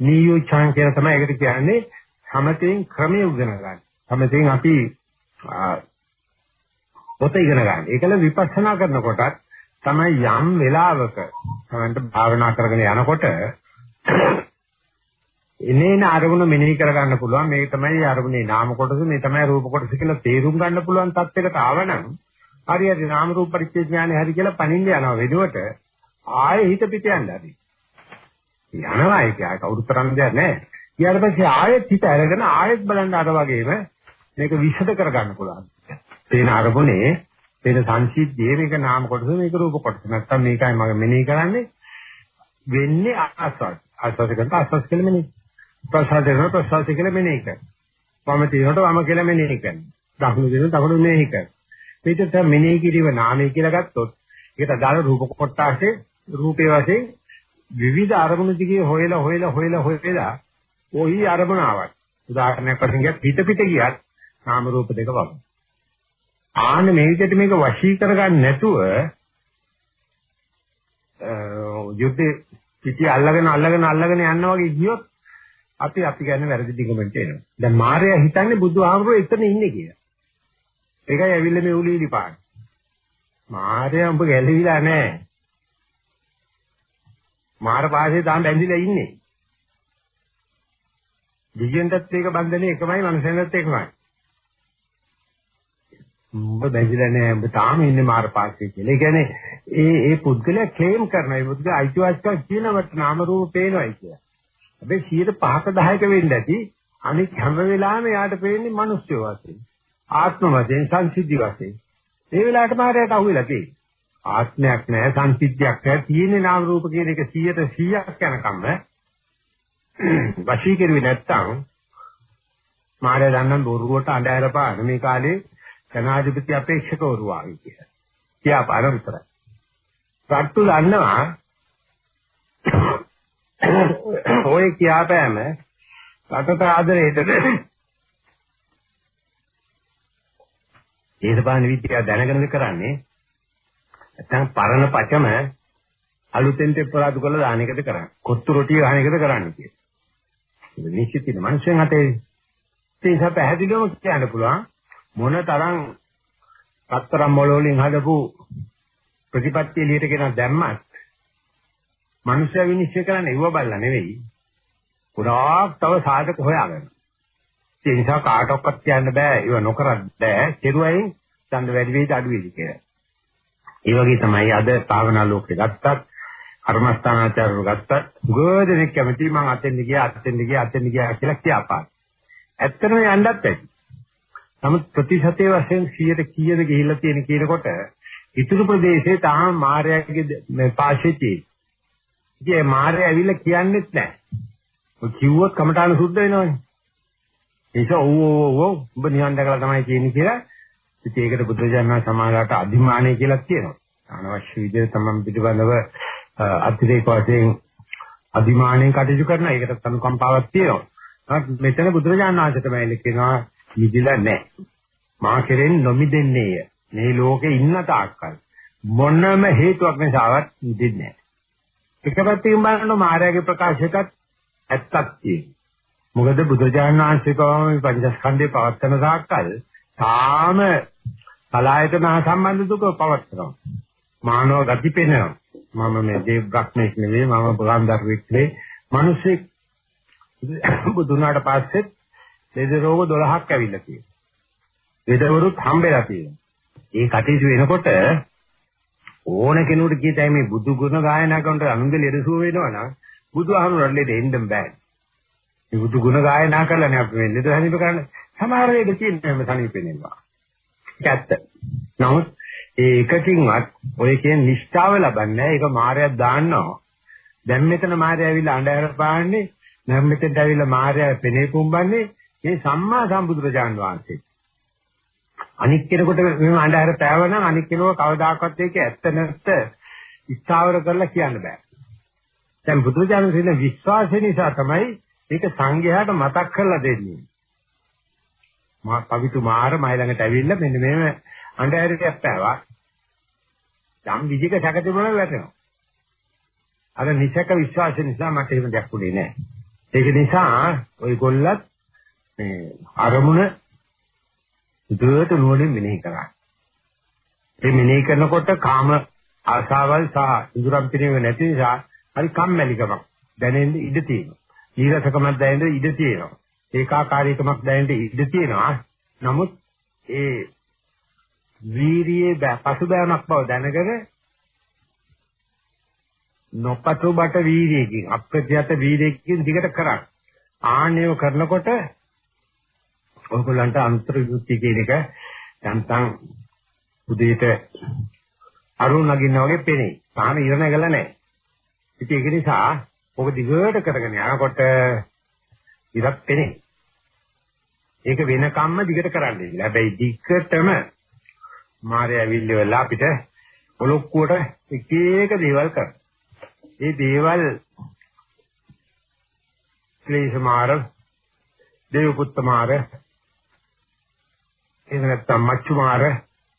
නීයෝචාන් කියලා තමයි ඒකට කියන්නේ සමතෙන් ක්‍රමයේ උගෙන ගන්න. සමතෙන් අපි පොත ඉගෙන ගන්න. ඒකල විපස්සනා කරනකොටත් තමයි යම් වෙලාවක තමන්ට භාවනා කරගෙන යනකොට එනේන අරමුණ මෙනෙහි කරගන්න පුළුවන්. මේක තමයි අරමුණේ නාම කොටස මේ තමයි රූප කොටස කියලා තේරුම් ගන්න පුළුවන් තත්යකට ආවනම් හරියට නාම රූප පරිච්ඡේද ඥානෙ හරි කියලා පණින්න යනවා වෙනුවට ආයෙ හිත පිට යන්න හරි. යනවා ඒක. කවුරුත් කරන්න දෙයක් නැහැ. ඊට පස්සේ ආයෙත් හිත අරගෙන ආයෙත් බලන්න අර වගේම මේක විෂද කරගන්න පුළුවන්. තේන අරමුණේ තේන සංසිද්ධියේ මේක නාම කොටස මේක රූප කොටස. නැත්තම් මේකයි මම මෙනෙහි කරන්නේ. වෙන්නේ ආස්වාද. ආස්වාද කරන ආස්වාද කියලා මෙනෙහි ප්‍රසාද කරන ප්‍රසාද කියලා මෙනෙහි කරනවා. වම තියෙනකොට වම කියලා මෙනෙහි කරනවා. දකුණු තියෙනකොට දකුණු මෙනෙහි කරනවා. මේකට මෙනෙහි කිරීම නාමය කියලා ගත්තොත් ඒකට අදාළ රූප කොටාසේ රූපේ වශයෙන් විවිධ අරමුණු දිගේ හොයලා හොයලා හොයලා හොයලා ওই අරමුණ ආවත් උදාහරණයක් වශයෙන් ගියත් හිත පිට ගියත් නාම රූප දෙක වගේ. ආන්න මේ විදිහට මේක වශී කරගන්න නැතුව යුද්ධේ පිටි අල්ලගෙන අල්ලගෙන අල්ලගෙන යනවා වගේ ගියොත් අපි අපි ගන්න වැරදි දිගමන්ට එනවා. දැන් මාර්යා හිතන්නේ බුදුහාමුදුරුවෝ එතන ඉන්නේ කියලා. ඒකයි ඇවිල්ලා මේ උලීලි පාන. මාර්යා උඹ ගැලවිලා නැහැ. මාර පාසේ තාම බැඳිලා ඉන්නේ. දිගෙන්ටත් ඒක බන්ධනේ එකමයි මනුස්සයෙන්ටත් එකමයි. උඹ බැඳිලා නැහැ උඹ තාම ඉන්නේ මාර පාසේ කියලා. ඒ කියන්නේ ඒ ඒ පුද්ගලයා ක්ලේම් කරනවා. ඒ පුද්ගලයා අයිතිවාසිකම් කියනවට නාම රූප පේනවායි කියලා. හැබැයි 105ක 10ක වෙන්න ඇති අනිත් හැම වෙලාවෙම යාට පේන්නේ මිනිස්සු වශයෙන්. ආත්ම වශයෙන් සංසිද්ධි වශයෙන්. ඒ වෙලාවට මාරයට අහුවෙලා තියෙන්නේ. ආත්මයක් නැහැ සංසිද්ධියක් නැහැ තියෙන්නේ නාම රූප කියන එක 100ට 100ක් යනකම් වශී කෙරුවේ නැත්තම් මාරය දන්නම් බොරුවට අඬහැර පාන මේ කාලේ ජනාධිපති අපේක්ෂකවරු ආවි කියලා. කියාපාන විතරයි. රට්ටු දන්නවා ඔය කියාපෑම රටට ආදරේට දේශපාලන විද්‍යාව දැනගෙනද කරන්නේ නැත්නම් පරණ පචම අලුතෙන් තෙප්පරාදු කරලා දාන එකද කරන්නේ කොත්තු රොටිය ගහන එකද කරන්නේ කියලා නිශ්චිතින මනුෂ්‍යයන් අතේ ඒ නිසා පැහැදිලිවම කියන්න පුළුවන් මොන තරම් පත්තරම් මොළ වලින් හදපු ප්‍රතිපත්ති එළියට ගෙන දැම්මත් මනුෂ්‍ය විනිශ්චය කරන්න ඉව බල්ලා නෙවෙයි ගොඩාක් තව සාධක හොයාගන්න. ඒ නිසා කාටවත් කියන්න බෑ ඒව නොකරත් බෑ කෙරුවයින් ඡන්ද වැඩි වෙයිද අඩු වෙයිද කියලා. ඒ වගේ තමයි අද භාවනා ලෝකේ ගත්තත් කර්මස්ථානාචාරව ගත්තත් ගොඩනෙක් කැමති මං අතෙන්ද ගියා අතෙන්ද ගියා අතෙන්ද ගියා කියලා කියපාන. ඇත්තටම යන්නත් ඇති. නමුත් ප්‍රතිශතයේ වශයෙන් 100ට කීයද ගිහිල්ලා තියෙන කියනකොට ඉතුරු ප්‍රදේශේ තාම මාර්යාගේ පාෂේ තියෙයි. ඉතින් මාර්යා ඇවිල්ලා කියන්නෙත් නැහැ. ඔය කිව්වොත් කමටහන සුද්ධ වෙනවනේ. ඒක ඔව් ඔව් ඔව් ඔබ නිවන් දැකලා තමයි කියන්නේ කියලා. ඉතින් ඒකට බුදුජානක සමාජයට අධිමානය කියලා කියනවා. අනවශ්‍ය විදිහට තමයි පිටිබඳව අතිරේක වශයෙන් අධිමානයෙන් කටයුතු කරන ඒකට අනුකම්පාවක් තියෙනවා. මෙතන බුදුරජාණන් වහන්සේ තමයි කියනවා නිදිලා නැහැ. මා කෙරෙන් නොමිදෙන්නේය. මේ ලෝකේ ඉන්න තාක්කල් මොනම හේතුවක් නිසාවත් නිදින්නේ නැහැ. එක පැත්තකින් බලනකොට මායාවේ ප්‍රකාශයටත් ඇත්තක් තියෙනවා. මොකද බුදුරජාණන් වහන්සේ කවම මේ පංචස්කන්ධේ පවත්තන තාක්කල් තාම සලායතන සම්බන්ධ දුක පවත්නවා. මානව ගති පෙනෙනවා. මම මේ දේව බ්‍රහ්මෙක් නෙවෙයි මම බුලන්දරුවෙක් නෙවෙයි. මිනිස්සෙක් බුදුනාට පස්සේ ලෙඩ රෝග 12ක් ඇවිල්ලා තියෙනවා. ලෙඩවරුත් හම්බෙලා තියෙනවා. ඒ කටයුතු වෙනකොට ඕන කෙනෙකුට කියතයි මේ බුදු ගුණ ගායනා කරනකොට අනුන්ගේ ලෙඩසුව වෙනවා නම් බුදුහාමුදුරන් ලෙඩ එන්න බෑ. මේ බුදු ගුණ ගායනා කරලානේ අපි මේ ලෙඩ හැදින්න කරන්නේ. සමහර වෙලෙ තියෙනවා මේ සනීපෙනවා. ඒක ඇත්ත. නමුත් ඒ එකකින්වත් ඔය කියන නිෂ්ඨාව ලබන්නේ ඒක මායයක් දාන්නවා. දැන් මෙතන මායя ඇවිල්ලා අඬහැර පාන්නේ දැන් මෙතෙන්ට ඇවිල්ලා මායя පෙනේ කුඹන්නේ මේ සම්මා සම්බුදුරජාන් වහන්සේ. අනික් කෙනෙකුට මෙහෙම අඬහැර පෑවනම් අනික් කෙනෙකුව කවදාකවත් ඒක ඇත්ත නැත්ත ස්ථාවර කරලා කියන්න බෑ. දැන් බුදුරජාණන් වහන්සේ විශ්වාසය නිසා තමයි ඒක සංඝයාට මතක් කරලා දෙන්නේ. මා පවිතු මාර මයි ළඟට ඇවිල්ලා මෙන්න මෙහෙම අඬහැරයක් පෑවා. යම් විදිහක සැක තිබුණා වැටෙනවා. අර නිසක විශ්වාසය නිසා මට එහෙම දෙයක් උනේ නැහැ. ඒක නිසා ඔයගොල්ලත් මේ අරමුණ දුරට නුවණින් මෙනෙහි කරා. ඒ මෙනෙහි කරනකොට කාම ආශාවල් සහ ඉඳුරම් පිළිවෙල නැති නිසා හරි කම්මැලිකමක් දැනෙන්න ඉඩ තියෙනවා. ඊරසකමක් දැනෙන්න ඉඩ තියෙනවා. ඒකාකාරීකමක් දැනෙන්න ඉඩ තියෙනවා. නමුත් ඒ වීරියේ පසුබෑමක් බව දැනගෙන නොපතු බට වීරියකින් අප්‍රත්‍යත වීරියකින් දිගට කරා. ආන්නේව කරනකොට ඔයගොල්ලන්ට අන්තර්යුක්ති කියන එක යන්තම් උදේට අරුණ නගින්න වගේ පෙනේ. තාම ඉර නැගලා නැහැ. ඉතින් ඒක නිසා ඔක දිගට කරගෙන යනකොට ඉරක් පෙනේ. ඒක වෙනකම්ම දිගට කරන්න ඉන්න. හැබැයි දිගටම මාරය ඇවිල්ලි වෙලා අපිට ඔලොක්කුවට එක එක දේවල් කරනවා. ඒ දේවල් ක්ලේශ මාර, දේවපුත්ත මාර, එහෙම නැත්නම් මච්චු මාර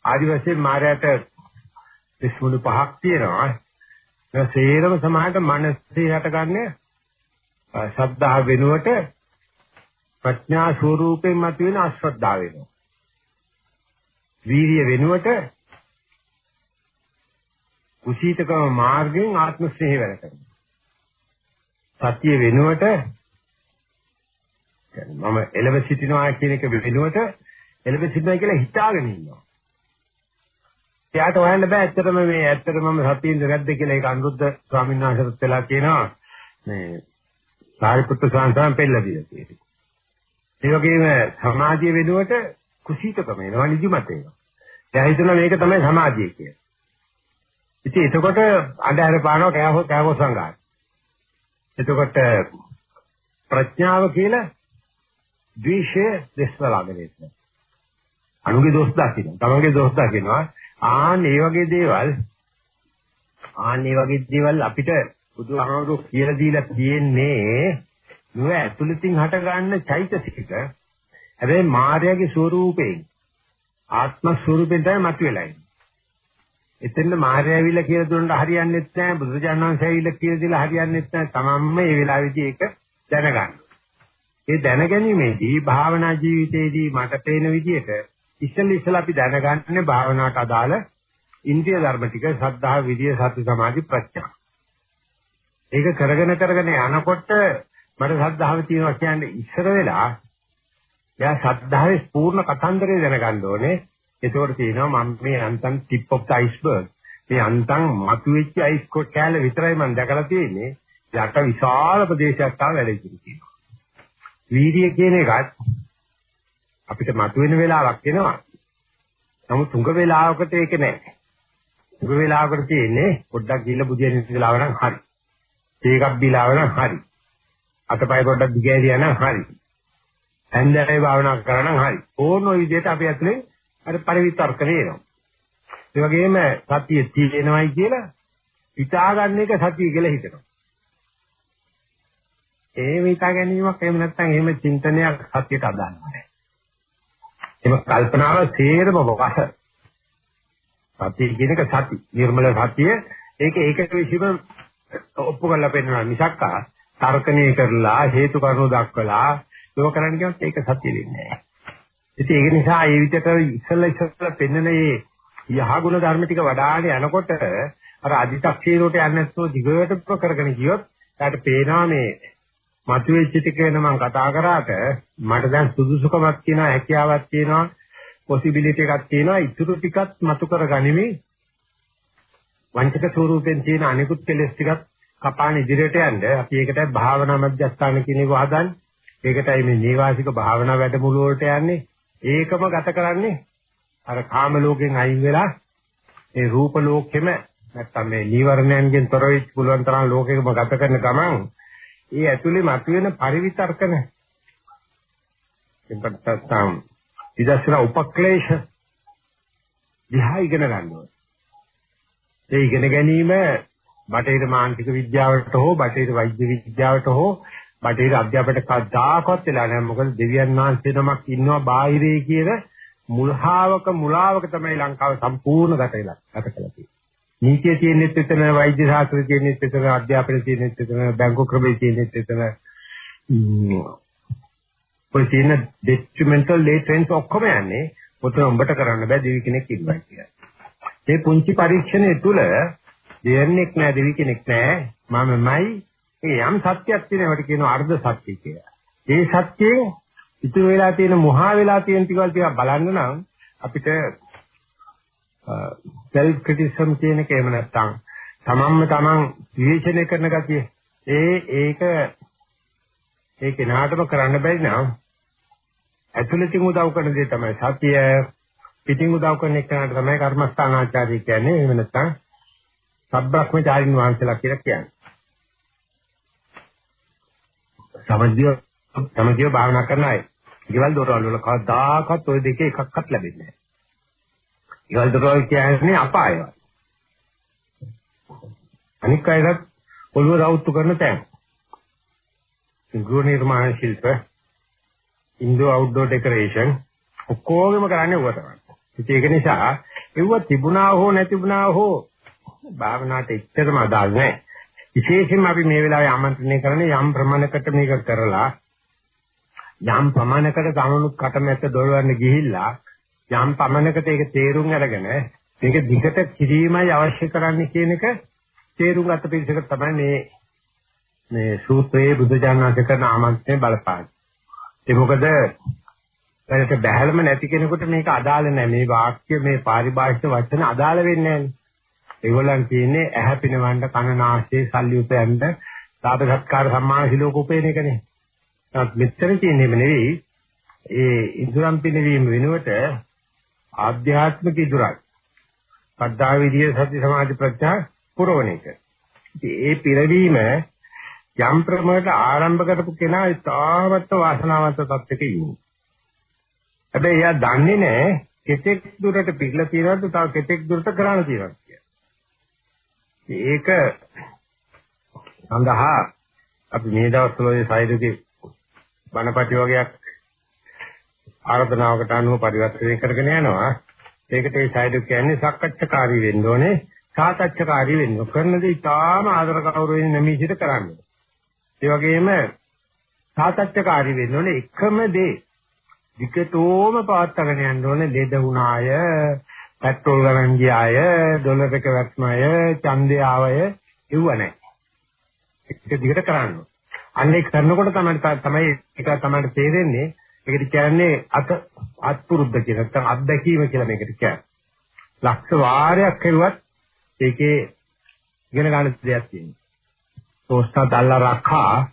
ආදි වශයෙන් මාරයට විශ්මුණු පහක් තියෙනවා. ඒ සේරම සමාහට මනසේ හටගන්නේ ශ්‍රද්ධාව වෙනුවට ප්‍රඥා ස්වરૂපයෙන් මතුවෙන අශ්‍රද්ධාව වෙනවා. වීරිය වෙනුවට කුසීතකම මාර්ගයෙන් ආත්ම ස්නේහය වැඩ කරනවා. සත්‍ය වෙනුවට මම එළව සිටිනවා කියන එක වෙනුවට එළව සිටිනවා කියලා හිතාගෙන ඉන්නවා. එයාට හොයන්න බෑ ඇත්තටම මේ ඇත්තටම මම සතියින්ද නැද්ද කියලා ඒක අනුරුද්ධ ස්වාමීන් වහන්සේට වෙලා කියනවා මේ සාරිපුත්‍ර ස්වාමීන් පෙළලා දීලා තියෙනවා. ඒ වගේම සමාජය වෙනුවට කුසීතකම එනවා නිදිමත එනවා. එයා හිතනවා මේක තමයි සමාධිය කියලා. ඉතින් එතකොට අඳුර පානවා කෑවෝ කෑවෝ සංඝාත. එතකොට ප්‍රඥාව කියලා ද්වේෂය දෙස්වලාගෙන ඉන්න. අනුගේ දොස් දකින්න. තමන්ගේ දොස් දකින්නවා. ආන් මේ වගේ දේවල් ආන් මේ වගේ දේවල් අපිට බුදුහාමුදුරු කියලා දීලා තියෙන්නේ නුව ඇතුළතින් හට ගන්න චෛතසික. හැබැයි මායාවේ ස්වરૂපේ ආත්ම ස්වરૂපෙන් තමයි මතුවෙලා ඉන්නේ. එතෙන්ද මාර්යාවිල කියලා දුන්නට හරියන්නේත් නැහැ බුදුජානනාංශය ඇවිල්ලා කියලා දීලා හරියන්නේත් නැහැ තමන්ම මේ වෙලාවේදී ඒක දැනගන්න. ඒ දැනගැනීමේදී භාවනා ජීවිතයේදී මට පේන විදිහට ඉස්සෙල්ල ඉස්සෙල්ල අපි දැනගන්නේ භාවනාවට අදාළ ඉන්ද්‍රිය ධර්ම ටික සද්ධා විදිය සති සමාධි ප්‍රඥා. ඒක කරගෙන කරගෙන යනකොට මට සද්ධාව තියෙනවා කියන්නේ ඉස්සර වෙලා එයා ශ්‍රද්ධාවේ පූර්ණ කතන්දරය දැනගන්න ඕනේ. එතකොට තියෙනවා මම මේ අන්තම් ටිප් ඔෆ් ද අයිස්බර්ග්. මේ අන්තම් මතුවෙච්ච අයිස් කැල විතරයි මම දැකලා තියෙන්නේ. යට විශාල ප්‍රදේශයක් තාම වැඩ ඉතිරිනවා. වීර්ය කියන එකත් අපිට මතුවෙන වෙලාවක් එනවා. නමුත් තුඟ වෙලාවකට ඒක නැහැ. තුඟ වෙලාවකට තියෙන්නේ පොඩ්ඩක් ගිහිල්ලා බුදියන් ඉස්සලාව නම් හරි. ඒකක් බිලාව නම් හරි. අතපය පොඩ්ඩක් දිගෑරියා නම් හරි. ඇන්දරේ භාවනා කරා නම් හරි. ඕන ඔය විදිහට අපි ඇතුලේ අර පරිවිතර්ක වෙනවා. ඒ වගේම සතිය තියෙනවයි කියලා හිතාගන්න එක සතිය කියලා හිතනවා. ඒ හිතා ගැනීමක් එහෙම නැත්නම් එහෙම චින්තනයක් සතියට අදාළ නැහැ. ඒක කල්පනාව සේරම වකස. සතිය කියන එක සති. නිර්මල සතිය ඒක ඒක විශ්ීම ඔප්පු කරලා පෙන්නනවා මිසක් තර්කණය කරලා හේතු කාරණා දක්වලා ඒක කරන්න කියොත් ඒක සත්‍ය වෙන්නේ නැහැ. ඉතින් ඒක නිසා මේ විදිහට ඉස්සෙල්ලා ඉස්සෙල්ලා පෙන්නන මේ යහගුණ ධර්ම ටික වඩාගෙන යනකොට අර අදි탁ෂීරෝට යන්නේ නැතුව දිගට කරගෙන ගියොත් එයාට පේනවා මේ මතුවෙච්ච ටික වෙන මම කතා කරාට මට දැන් සුදුසුකමක් තියෙනවා හැකියාවක් තියෙනවා පොසිබිලිටි එකක් තියෙනවා. ඉතුරු ටිකත් මතු කරගනිමි. වංචක ස්වරූපෙන් තියෙන අනිකුත් කෙලස් ටිකත් කපාන ඉදිරියට යන්න. අපි ඒකට භාවනා මධ්‍යස්ථාන කියන එක හදන්නේ ඒකටයි මේ නේවාසික භාවනා වැඩමුළු වලට යන්නේ. ඒකම ගත කරන්නේ අර කාම ලෝකෙන් අයින් වෙලා ඒ රූප ලෝකෙම නැත්තම් මේ නීවරණයන්ගෙන් තොර වෙච්ච පුළුවන් තරම් ලෝකෙකම ගත කරන ගමන් ඒ ඇතුලේ මතුවෙන පරිවිතර්කන එපත්තම් ඉදස්සන උපක්ලේශ දිහා ඉගෙන ගන්නවා. ඒ ඉගෙන ගැනීම බටහිර මානසික විද්‍යාවට හෝ බටහිර වෛද්‍ය විද්‍යාවට හෝ බටහිර අධ්‍යාපනයට කවදාකවත් වෙලා නැහැ. මොකද දෙවියන් වහන්සේ නමක් ඉන්නවා බාහිරේ කියන මුල්හාවක මුලාවක තමයි ලංකාව සම්පූර්ණ ගත වෙලා ගත කළා තියෙන්නේ. නීතිය තියෙනෙත් එතන, වෛද්‍ය ශාස්ත්‍රය තියෙනෙත් එතන, අධ්‍යාපනය තියෙනෙත් එතන, බැංකු ක්‍රමය තියෙනෙත් එතන. ඔය තියෙන detrimental latent ඔක්කොම යන්නේ පොතන උඹට කරන්න බෑ දෙවි කෙනෙක් ඉන්නවා කියලා. මේ පුංචි පරීක්ෂණය තුල දෙයන්නෙක් නෑ දෙවි කෙනෙක් නෑ මමමයි ඒ යම් සත්‍යයක් තියෙනවට කියනවා අර්ධ සත්‍ය කියලා. ඒ සත්‍යයෙන් ඉතුරු වෙලා තියෙන මොහා වෙලා තියෙන ටිකල් ටිකක් බලන්න නම් අපිට සෙල්ෆ් ක්‍රිටිසිසම් කියන එක එහෙම නැත්නම් තමන්ම තමන් විවේචනය කරන ගතිය ඒ ඒක ඒ කෙනාටම කරන්න බැරි නම් ඇතුළතින් උදව් කරන දේ තමයි සතිය පිටින් උදව් කරන එකට තමයි කර්මස්ථානාචාර්ය කියන්නේ එහෙම නැත්නම් සබ්‍රක්‍මචාරින් වහන්සේලා කියලා කියන්නේ. සමජ්ජිය සමජ්ජිය භාවනා කරන අය. ඊවල දොරවල් වල කවදාකවත් ওই දෙකේ එකක්වත් ලැබෙන්නේ නැහැ. ඊවල දොරවල් කියන්නේ අපායයි. අනික් අයත් ඔළුව රවුත්තු කරන තැන. ගෘහ නිර්මාණ ශිල්ප, ඉන්ඩෝ අවුට්ඩෝර් ඩෙකරේෂන් ඔක්කොගෙම කරන්නේ ඔය තමයි. ඉතින් ඒක නිසා ඒව තිබුණා හෝ නැතිබුණා හෝ භාවනාවට එච්චරම අදාළ නැහැ. විශේෂයෙන්ම අපි මේ වෙලාවේ ආමන්ත්‍රණය කරන්නේ යම් ප්‍රමාණයකට මේක කරලා යම් ප්‍රමාණයකට ගමනුත් කටමැත්ත දොරවන්න ගිහිල්ලා යම් පමණකට ඒක තේරුම් අරගෙන මේක දිගට කිරීමයි අවශ්‍ය කරන්නේ කියන එක තේරුම් ගත පිළිසක තමයි මේ මේ සූත්‍රයේ බුද්ධ ඥානක කරන ආමන්ත්‍රණය බලපාන්නේ. ඒ මොකද ඒකට බැහැලම නැති කෙනෙකුට මේක අදාළ නැහැ. මේ වාක්‍ය මේ පාරිභාෂික වචන අදාළ වෙන්නේ නැහැ. ඒගොල්ලන් කියන්නේ ඇහැ පිනවන්න කන නාසය සල්ලි උපයන්න සාප සත්කාර සම්මාන සිලෝක උපේන එකනේ. නමුත් මෙතන තියෙන්නේ නෙවෙයි ඒ ඉදurang පිනවීම වෙනුවට ආධ්‍යාත්මික ඉදurang. පද්දා විදියේ සති සමාධි ප්‍රඥා පුරවණ එක. ඉතින් ඒ පිරවීම යම් ප්‍රමකට ආරම්භ කරපු කෙනා ඉතාමත් වාසනාවන්ත තත්ත්වයක ඉන්නේ. හැබැයි එයා දන්නේ නැහැ කෙතෙක් දුරට පිළිලා තියෙනවද තව කෙතෙක් දුරට කරන්න තියෙනවද කියලා. ඒක සඳහා අපි මේ දවස්වල ඒ සයිඩුගේ බණපටි වගේක් ආරාධනාවකට අනුව පරිවර්තනය කරගෙන යනවා. ඒකට ඒ සයිඩු කියන්නේ සක්කච්ඡාකාරී වෙන්න ඕනේ, සාතච්ඡාකාරී වෙන්න. කරන දේ ඉතාම ආදර කවුරුවෙන් නැමීසිට කරන්නේ. ඒ වගේම සාතච්ඡකාරී වෙන්න ඕනේ එකම දේ. විකතෝම පවත්වාගෙන යන්න ඕනේ දෙද වුණාය, පෙට්‍රෝල් ගණන් ගියාය, ඩොලර් එක වැක්මය, ඡන්දය ආවය, ඉව නැහැ. එක දිගට කරන්න. අන්න ඒක කරනකොට තමයි තමයි ඒක තමයි තේරෙන්නේ. ඒකට කියන්නේ අත අත්පුරුද්ද කියලා නැත්නම් අත්දැකීම කියලා මේකට කියන්නේ. ලක්ෂ වාරයක් කරුවත් ඒකේ ඉගෙන ගන්න දෙයක් තියෙනවා. තෝස්තා දැල්ලා රක්ඛා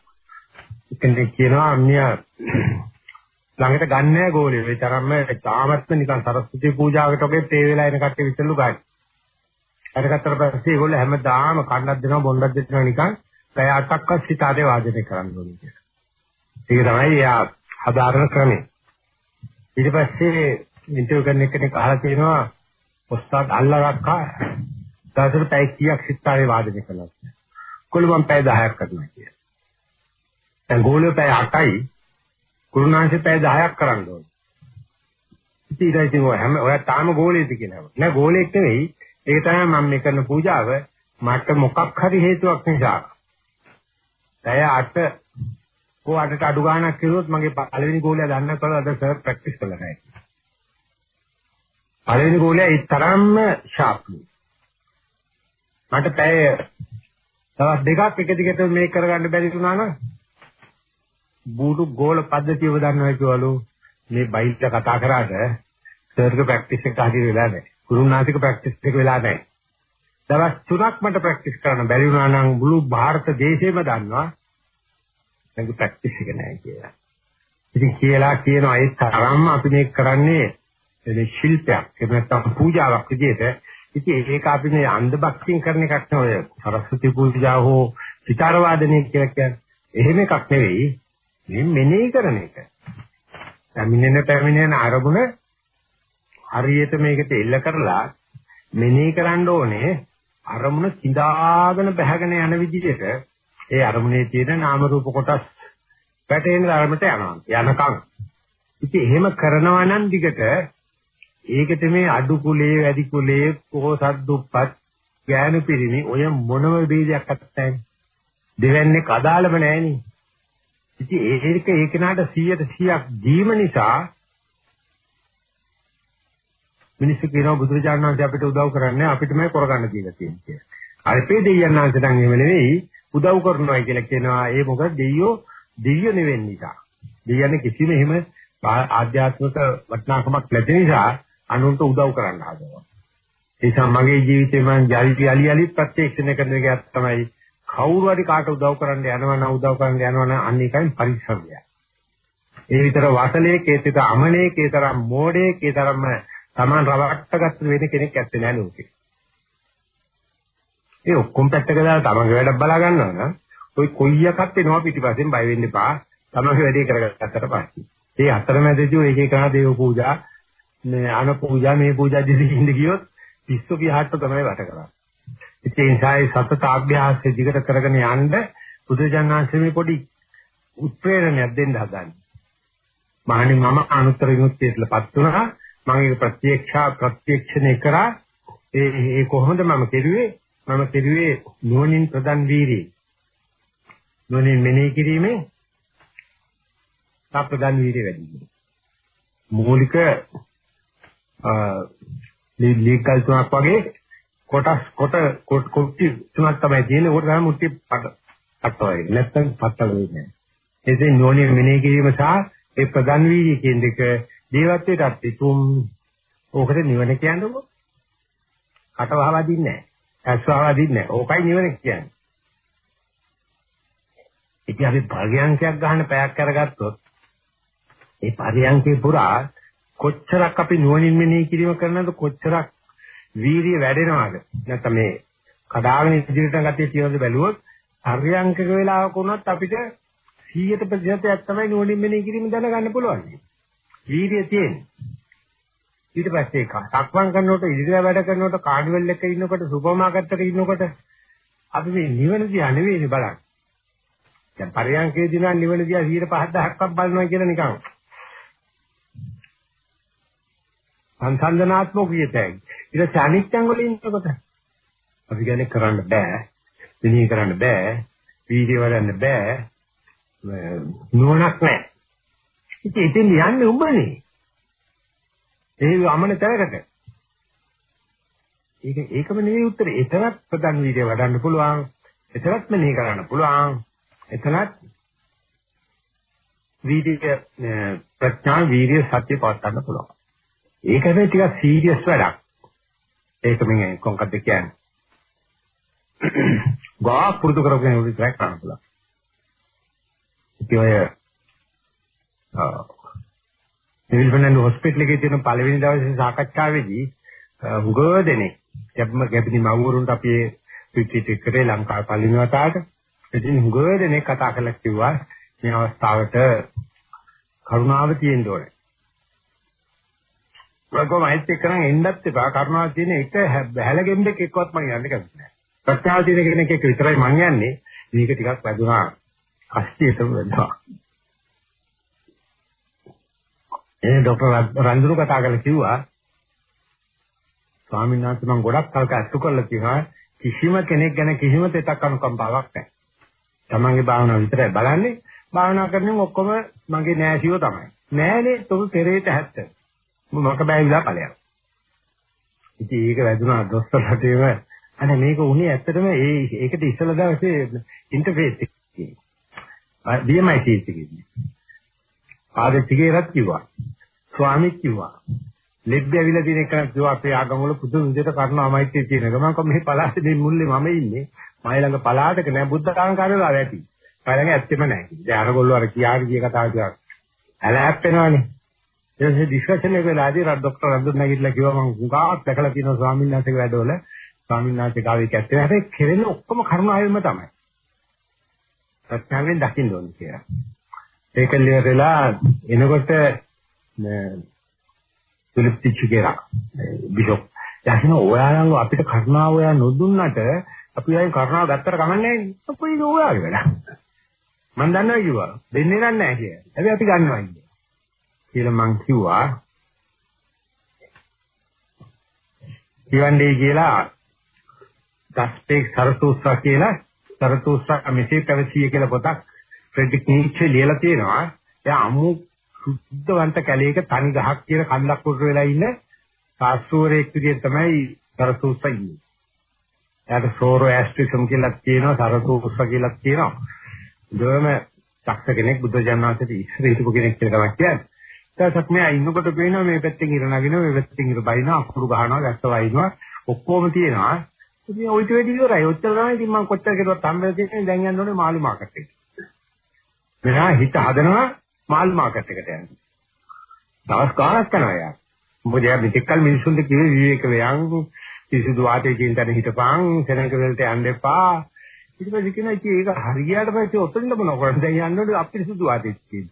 ඉතින් කියනවා අන්‍ය ළඟට ගන්නෑ ගෝලිය. ඒ තරම්ම තාමත්ම නිකන් සරස්වති පූජාවකට වගේ තේ වෙලා එන කට්ටිය විතරලු ගන්න. අරකට පස්සේ ඒගොල්ලෝ හැමදාම කන්නක් දෙනවා බොණ්ඩක් දෙනවා නිකන් පැය 8ක්වත් සිතාදේ වාදනය කරන්න ඕනේ කියලා. ඒක තමයි යා හදාරන ක්‍රමය. ඊට පස්සේ ඉන්ටර්විව් කරන කෙනෙක් අහලා තියෙනවා ඔස්තාද් අල්ලා රක්කා දවසට පැය කීයක් සිතාදේ වාදනය කළාද? කොළඹ මම පැය 10ක් කරනවා කියලා. දැන් ගෝලිය පැය 8යි කුරුණාංශ පැය 10ක් කරන්න ඕනේ. ඉතින් ඉතින් ඔය හැම ඔය තාම ගෝලියද කියලා. නෑ ගෝලියෙක් නෙවෙයි. ඒක තමයි මම මේ කරන පූජාව මට මොකක් හරි හේතුවක් නිසා. පැය 8 කො අඩට අඩු ගාණක් කරුවොත් මගේ පළවෙනි ගෝලිය දන්න කල අද සර් ප්‍රැක්ටිස් කළා නැහැ. පළවෙනි ගෝලිය ඒ තරම්ම ෂාප්ලු. මට පැය තවත් දෙකක් එක දිගට මේක කරගන්න බැරි වුණා නම් බූඩු ගෝල පද්ධතියව දන්නවා කියවලු මේ බයිල්ට කතා කරාට සර්ක ප්‍රැක්ටිස් එක හරිය වෙලා නැහැ. ගුරුනාතික ප්‍රැක්ටිස් එක වෙලා නැහැ. දවස් තුනක් මට ප්‍රැක්ටිස් කරන්න බැරි වුණා නම් මුළු ಭಾರತ දේශෙම දන්නවා මගේ ප්‍රැක්ටිස් එක නැහැ කියලා. ඉතින් කියලා කියනවා ඒ තරම්ම අපි මේක කරන්නේ ඒ ශිල්පයක් එහෙම නැත්නම් පූජාවක් විදිහට ඉතින් ඒක අපි මේ අන්ධ භක්තියෙන් කරන එකක් නෙවෙයි. සරස්වති පූජා හෝ සිතාර වාදනය කියලා කියන්නේ. එහෙම එකක් නෙවෙයි. මේ මෙනෙහි කරන එක. පැමිණෙන පැමිණෙන අරමුණ හරියට මේකට එල්ල කරලා මෙනෙහි කරන්න ඕනේ අරමුණ සිඳාගෙන බහගෙන යන විදිහට ඒ අරමුණේ තියෙන නාම රූප කොටස් පැටේන ධර්මයට යනවා. යනකම්. ඉතින් එහෙම කරනවා නම් දිගට ඒකට මේ අඩු කුලයේ වැඩි කුලයේ කොහොසත් දුප්පත් ගෑනු පිරිමි ඔය මොනම ભેදයක් අත්තයි දෙවන්නේ කදාලම නැහෙනි ඉතින් ඒක ඒ කෙනාට 100ට 100ක් දීම නිසා මිනිස්සු කියනවා බුදුරජාණන් වහන්සේ අපිට උදව් කරන්නේ අපිටමයි කරගන්න කියලා කියන්නේ. අල්පේ දෙයයන් වහන්සේ නම් එහෙම නෙවෙයි උදව් කරනවා කියලා කියනවා. ඒ මොකද දෙයියෝ දෙයියෝ නෙවෙයි නිසා. දෙයියන් කිසිම එහෙම ආධ්‍යාත්මික වටිනාකමක් නැති නිසා අනුන්ට උදව් කරන්න හදනවා. ඒ නිසා මගේ ජීවිතේ මම යලි යලි යලි ප්‍රත්‍යක්ෂණය කරන එකක් තමයි කවුරු හරි කාට උදව් කරන්න යනවා නම් උදව් කරන්න යනවා නම් අන්න ඒකයි පරිස්සමය. ඒ විතර වසලේ කේතිත අමනේ කේතරම් මෝඩේ කේතරම් Taman රවට්ටගත් වෙන කෙනෙක් ඇත්තේ නැහැ ලෝකේ. ඒ ඔක්කොම පැත්තක දාලා තමන්ගේ වැඩක් බලා ගන්නවා නම් ওই කොයි එකක් එනවා පිටිපස්සෙන් බය වෙන්න එපා. තමන්ගේ වැඩේ කරගත්තට පස්සේ. ඒ අතරමැදදී ඔය එක එකනා දේව පූජා මේ අන පූජා මේ පූජා දිදිකින්ද ගියොත් පිස්සු පියාට තමයි වට කරන්නේ. ඉතින් ඒ නිසා ඒ සතත අභ්‍යාසය දිගට කරගෙන යන්න බුදුජානනාංශයේ පොඩි උත්ප්‍රේරණයක් දෙන්න හදන්නේ. මහණනි මම අනුත්තර විමුක්තියටපත් වුණා. මම ඒක ප්‍රත්‍යක්ෂා ප්‍රත්‍යක්ෂණය කරා. ඒ ඒ කොහොමද මම කෙරුවේ? මම කෙරුවේ නුවණින් ප්‍රදන් වීර්යය. නුවණින් මෙනෙහි කිරීමෙන් සප්‍රදන් වීර්යය වැඩි වෙනවා. මූලික ලීගල් තුනක් වගේ කොටස් කොට කොටි තුනක් තමයි තියෙන්නේ. ඒක තමයි මුට්ටි පට පටවයි. නැත්තම් පටල වෙන්නේ නැහැ. එසේ නුවණින් මෙනෙහි කිරීම සහ ඒ ප්‍රදන් වීර්යය කියන දෙක දේවත්වයටත් පිටුම් ඕකට නිවන කියන්නේ කටවහලා දින්නේ නැහැ. ඇස්වාව දින්නේ ඕකයි නිවන කියන්නේ. ඉතින් අපි පරියන්කයක් ගන්න පැයක් කරගත්තොත් ඒ පරියන්කේ පුරා කොච්චරක් අපි නුවණින් මෙනෙහි කිරීම කරනවද කොච්චරක් වීර්යය වැඩෙනවද නැත්නම් මේ කඩාගෙන ඉදිරියට ගතිය කියනද බැලුවොත් පරියන්කක වෙලාවක වුණත් අපිට 100ට ප්‍රතිශතයක් තමයි නුවණින් මෙනෙහි කිරීම දැනගන්න පුළුවන්. වීර්යය තියෙන්නේ. ඊට පස්සේ සක්මන් කරනකොට ඉදිරියට වැඩ කරනකොට කාඩිවල් එකක ඉන්නකොට සුපර් මාකට් එකක ඉන්නකොට අපි මේ නිවන දිහා නෙවෙයි බලන්නේ. දැන් පරියන්කේදී නම් නිවන දිහා 15000ක්වත් බලනවා කියලා නිකන්. සංසන්දනාත්මක වියතයි. ඊට පස්සේ අනිත්‍යංග වල ඉන්නකොට අපි කියන්නේ කරන්න බෑ. විනී කරන්න බෑ. වීඩියෝ වලන්න බෑ. නුවණක් නැහැ. ඉතින් ඉතින් යන්නේ උඹනේ. ඒ අමන තැනකට. ඒක ඒකම නෙවෙයි උත්තරේ. එතනත් ප්‍රධාන වීර්ය වඩන්න පුළුවන්. එතනත් මෙනෙහි කරන්න පුළුවන්. එතනත් වීර්ය ප්‍රඥා වීර්ය සත්‍ය පවත්වන්න පුළුවන්. ඒක හැබැයි ටිකක් සීරියස් වැඩක්. ඒක මම කොහොමද කියන්නේ? ගා පුරුදු කරගෙන ඉන්න විතරක් කරන්න පුළුවන්. ඉතින් ඔය සිවිල් ෆර්නැන්ඩෝ හොස්පිටල් එකේ තියෙන පළවෙනි දවසේ සාකච්ඡාවේදී හුඟව දෙනේ යම්ම ගැබිනි මව්වරුන්ට අපි පිටිට කරේ ලංකාවේ පළවෙනි වතාවට ඉතින් හුඟව දෙනේ කතා කරලා කිව්වා මේ අවස්ථාවට කරුණාව තියෙන්න ඕනේ. වගොම හිත කරන් එන්නත් එපා කරුණාව තියෙන එක බැලගෙම්බෙක් එක්කවත් මම යන්නේ කැමති නැහැ. ප්‍රත්‍යාව තියෙන කෙනෙක් එක්ක විතරයි මම යන්නේ. මේක ටිකක් වැදුනා. කස්තියටම වෙනවා. ඒ ડોક્ટર රන්දුරු කතා කරලා කිව්වා ස්වාමීන් වහන්සේ මම ගොඩක් කල්ක අත්තු කරලා තියෙනවා කිසිම කෙනෙක් ගැන කිසිම තෙතක් අනුකම්පාවක් නැහැ. තමන්ගේ භාවනාව විතරයි බලන්නේ. භාවනා කරන්නේ ඔක්කොම මගේ නෑසියෝ තමයි. නෑනේ තොල් පෙරේත හැත්ත. මොක බෑවිලා ඵලයක්. ඉතින් ඒක වැදුනා දොස්තරලට ඒව අනේ මේක උනේ ඇත්තටම ඒ ඒකට ඉස්සලා දවසේ ඉන්ටර්ෆේස් එකේ. DMI එකේ. ආදේ ටිකේරත් කිව්වා. ස්වාමීත් කිව්වා. ලෙබ්බ ඇවිල්ලා තියෙන එක කිව්වා අපේ ආගම වල පුදුම විදිහට කරුණාමයිත්‍ය තියෙන ගමන් කොහොම මේ පලාතේ මුල්ලේ මම ඉන්නේ. මයි ළඟ පලාතක නෑ බුද්ධ කාංකාරයලා ඇති. මයි ළඟ ඇත්තෙම නෑ. දැන් අරගොල්ලෝ අර කියාවි කිය කතාව ටිකක් ඇලෑප් වෙනවනේ. ඊට පස්සේ ඩිස්කෂන් එක වෙලාදී රත් ડોක්ටර් රන්දුන් නැගිටලා කිව්වා මම හුඟක් දැකලා තියෙනවා ස්වාමීන් වහන්සේගේ වැඩවල ස්වාමීන් වහන්සේ ගාවේ කැත්තේ හැබැයි කෙරෙන ඔක්කොම කරුණාවෙම තමයි. ප්‍රත්‍යාවෙන් දකින්න ඕනේ කියලා. ඒක liverලා එනකොට ෆිලිප් ටිච් කියලා බිෂොප්. දැන් ඔයාලම අපිට කරුණාව ඔයා නොදුන්නට අපි අයින් කරුණාව ගත්තට කමන්නේ නැහැ කොයි ඔයාගේ වැඩ මම දන්නවා කිව්වා. දෙන්නේ නැහැ කියලා. හැබැයි අපි ගන්නවා කියලා මං කිව්වා. කියවන්නේ කියලා දස්පේක් සරතුස්සා කියලා සරතුස්සා මෙසේ පැවසිය කියලා පොතක් ෆ්‍රෙඩරික් නීච්චේ ලියලා තියෙනවා. එයා අමු සුද්ධවන්ත කැලේක තනි ගහක් කියන කන්දක් උඩ වෙලා ඉන්න සාස්ත්‍රෝරෙක් විදිහට තමයි සරසූස්සා ඉන්නේ. එයාට සෝරෝඇස්ට්‍රිසම් කියලා කියනවා, සරසූස්ස කියලා කියනවා. දෙවම චක්ක කෙනෙක් බුද්ධ ජනනාථට ඉස්සර හිටපු කෙනෙක් කියලා තමයි කියන්නේ. ඊටසක් මෙයා ඉන්නකොට පේනවා මේ පැත්තෙන් ඉර නගිනවා, මේ පැත්තෙන් ඉර බයිනවා, අකුරු ගහනවා, ගැස්ස වයින්නවා, ඔක්කොම තියෙනවා. ඉතින් ඔයිට වෙඩි ඉවරයි. ඔච්චර තමයි ඉතින් මම කොච්චර කෙරුවත් හම්බෙලා තියෙන්නේ දැන් යන්න ඕනේ මාළු මාකට් එකට. මෙයා හිත හදනවා මාළු මාකට් එකට යන්න. දවස් ගානක් යනවා යා. මොකද යා මෙතෙක්කල් මිනිසුන්ට කිව්වේ විවේක වේයන් පිසුදු වාතයේ කියන තැන හිටපන් සෙනඟ වලට යන්න එපා. ඊට පස්සේ කියනවා ඉතින් ඒක හරියට පස්සේ ඔතනින්ද මොනව කරන්නේ? දැන් යන්න ඕනේ අපිරිසුදු වාතයේ කියන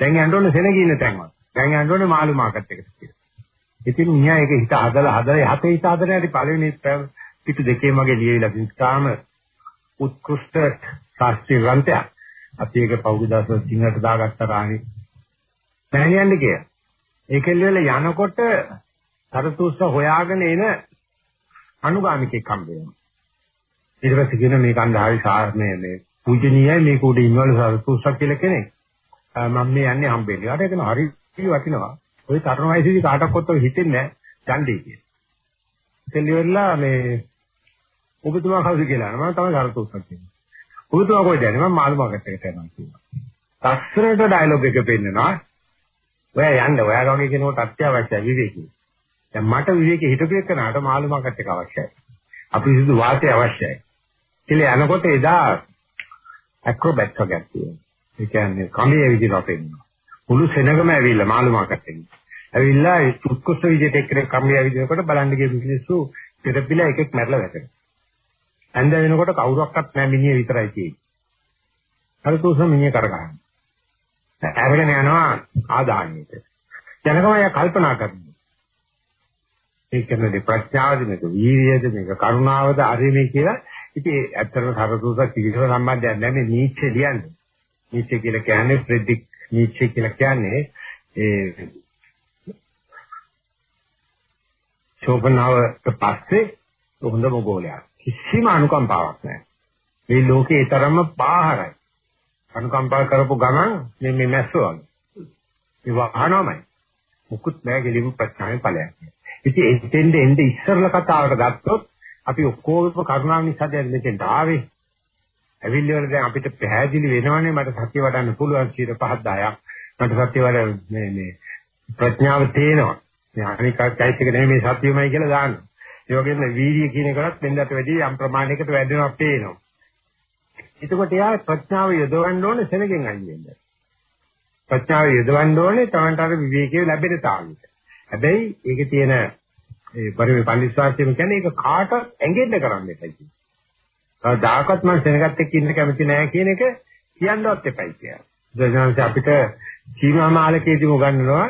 දැන් යන්න ඕනේ සෙනඟ ඉන්න තැන්වත්. දැන් යන්න ඕනේ මාළු මාකට් එකට කියලා. ඉතින් මියා ඒක හිත හදලා හදලා යතේ හිත හදලා හරි පළවෙනි පිටු දෙකේ මගේ ලියවිලා තිස්කාම උත්කෘෂ්ඨ ශාස්ත්‍රීය ග්‍රන්ථයක්. අපි ඒක පෞද්ගලික සිංහලට දාගත්තා රාණි. මෑණියන්ද කිය. ඒකෙල් වල යනකොට තරතුස්ස හොයාගෙන එන අනුගාමිකෙක් හම්බ වෙනවා. ඊට පස්සේ කියන මේ කන්දහාවි සාර්මයේ මේ පූජනීයයි මේක උඩ ඉන්නවලු තරතුස්ස කියලා කෙනෙක්. මම මේ යන්නේ හම්බෙන්නේ. ඊට ඒක හරි වටිනවා. ওই තරුණ වයසේදී කාටවත් ඔය හිතෙන්නේ නැහැ ඡන්දේ කියන. ඒකෙල් ඉවරලා මේ ඔබතුමා කවුද කියලා මම තමයි තරතුස්සක් කියන්නේ. ඔබතුමා කොයිද යන්නේ මම මාළු මාකට් එකට යනවා කියනවා. තක්සරට ඩයලොග් එක පෙන්නනවා. ඔයා යන්න ඔයා වගේ කෙනෙකුට අත්‍යවශ්‍යයි විවේකී. දැන් මට විවේකී හිටපු එකනට මාළු මාකට් එක අවශ්‍යයි. අපි සිදු වාතය අවශ්‍යයි. කියලා යනකොට එදා ඇක්‍රොබැට් වගේ තියෙනවා. ඒ කියන්නේ කඹේ විදිහට පෙන්නනවා. මුළු සෙනගම ඇවිල්ලා මාළු මාකට් එකේ. ඇවිල්ලා උත්කෘෂ්ඨ විදිහට එක්කෙනෙක් කඹේ ඇවිදිනකොට බලන්න ගිය මිනිස්සු පෙරපිලා එකෙක් මැරලා වැටෙනවා. ඇඳ වෙනකොට කවුරක්වත් නැහැ මිනිහ විතරයි තියෙන්නේ. අර තුස මිනිහ කරගන්න. අරගෙන යනවා ආදානියට. ජනකම අය කල්පනා කරනවා. ඒක නෙමෙයි ප්‍රඥාවද මේක වීර්යයද මේක කරුණාවද අරිමේ කියලා. ඉතින් ඇත්තටම සරසූස කිසිම සම්බන්ධයක් නැහැ මේ නීච්චේ කියන්නේ. නීච්චේ කියලා කියන්නේ ෆ්‍රෙඩ්රික් නීච්චේ කියලා කියන්නේ ඒ ෂෝපන්හාවර්ට පස්සේ හොඳම ගෝලයක්. කිසිම අනුකම්පාවක් නැහැ. මේ ලෝකේ ඒ තරම්ම පාහරයි. අනුකම්පා කරපු ගමන් මේ මේ මැස්සෝ වගේ. ඒ වහනමයි. මුකුත් නැහැ ගෙලිමු ප්‍රශ්නාවේ ඵලයක්. ඉතින් එතෙන්ද එnde ඉස්සරල කතාවට ගත්තොත් අපි ඔක්කොම කරුණාව නිසා දැන් මෙතෙන්ට ආවේ. ඇවිල්ලිවල දැන් අපිට පැහැදිලි වෙනවනේ මට සත්‍ය වඩන්න පුළුවන් 5 10ක්. මට සත්‍ය වඩ මේ මේ ප්‍රඥාව තේනවා. මේ අනිකත් චෛත්‍යක නෙමෙයි මේ සත්‍යමයි කියලා දානවා. ඒ වගේම වීර්ය කියන එකවත් වෙනදට වැඩි යම් ප්‍රමාණයකට වැඩෙනවා පේනවා. එතකොට එයා ප්‍රඥාව යොදවන්න ඕනේ සෙනගෙන් අයින් වෙන්න. ප්‍රඥාව යොදවන්න ඕනේ තමන්ට අර විවේකයේ ලැබෙන තාලෙට. හැබැයි ඒකේ තියෙන ඒ පරිමේ පරිවිශ්වාසයෙන් කියන්නේ ඒක කාට ඇඟෙන්න කරන්න එපයි කියන්නේ. කවදාකවත් මම සෙනගත් එක්ක ඉන්න කැමති නෑ කියන එක කියන්නවත් එපයි කියලා. දර්ශනංශ අපිට සීමා මාලකයේදී උගන්වනවා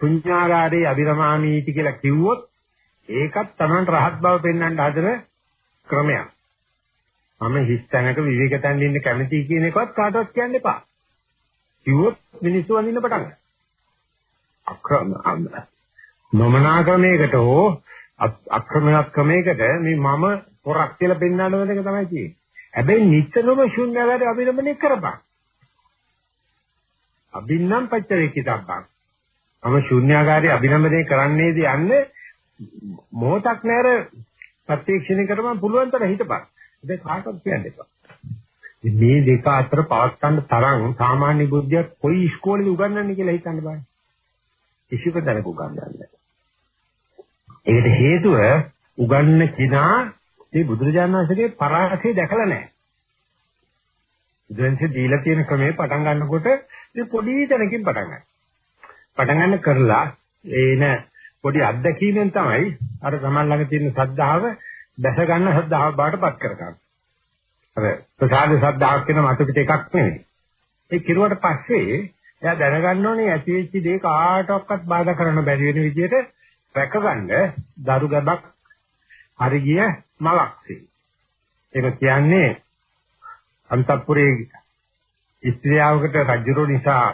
ශුන්‍යාගාරේ අබිරමාමීති කියලා කිව්වොත් ඒකත් Taman රහත් බව පෙන්වන්න හදන ක්‍රමයක්. මම හිස් තැනක විවේක තැන ඉන්න කැමතියි කියන එකවත් කාටවත් කියන්න එපා. කිව්වොත් මිනිස්සු වඳින්න පටන් ගන්නවා. අක්‍රම නොමනා ක්‍රමයකට හෝ අක්‍රමයක් ක්‍රමයකට මේ මම පොරක් කියලා පෙන්වන්න ඕන එක තමයි තියෙන්නේ. හැබැයි නිතරම ශුන්‍යවාද අභිරමණය කරපන්. අභින්නම් පච්චවේකිතබ්බං. මම ශුන්‍යාකාරී අභිනමනය කරන්නේද යන්නේ මොහොතක් නෑර ප්‍රත්‍යක්ෂණය කරපන් පුළුවන් තරම් හිතපන්. ඒක කාටවත් කියන්න එපා. මේ දෙක අතර පවත්තන්න තරම් සාමාන්‍ය බුද්ධියක් කොයි ඉස්කෝලේද උගන්වන්නේ කියලා හිතන්න බෑ. කිසිම තැනක උගන්වන්නේ නැහැ. ඒකට හේතුව උගන්න කිනා මේ බුදුරජාණන් වහන්සේගේ පරාසය දැකලා නැහැ. බුදුන්සේ දීලා තියෙන ක්‍රමේ පටන් ගන්නකොට මේ පොඩි තැනකින් පටන් ගන්නවා. පටන් ගන්න කරලා ඒන පොඩි අත්දැකීමෙන් තමයි අර තමන් ළඟ තියෙන ශ්‍රද්ධාව දැස ගන්න ශ්‍රද්ධාව බාටපත් කරගන්න. අර ප්‍රසාද ශ්‍රද්ධාවක් කියන මත පිට එකක් නෙවෙයි. ඒ කිරුවට පස්සේ එයා දැනගන්න ඕනේ ඇති වෙච්ච දේ කාටවත් බාධා කරන්න බැරි වෙන විදිහට රැකගන්න දරු ගැබක් හරි ගිය මලක්සේ. ඒක කියන්නේ අන්තපුරේ ස්ත්‍රියවකට රජුරෝ නිසා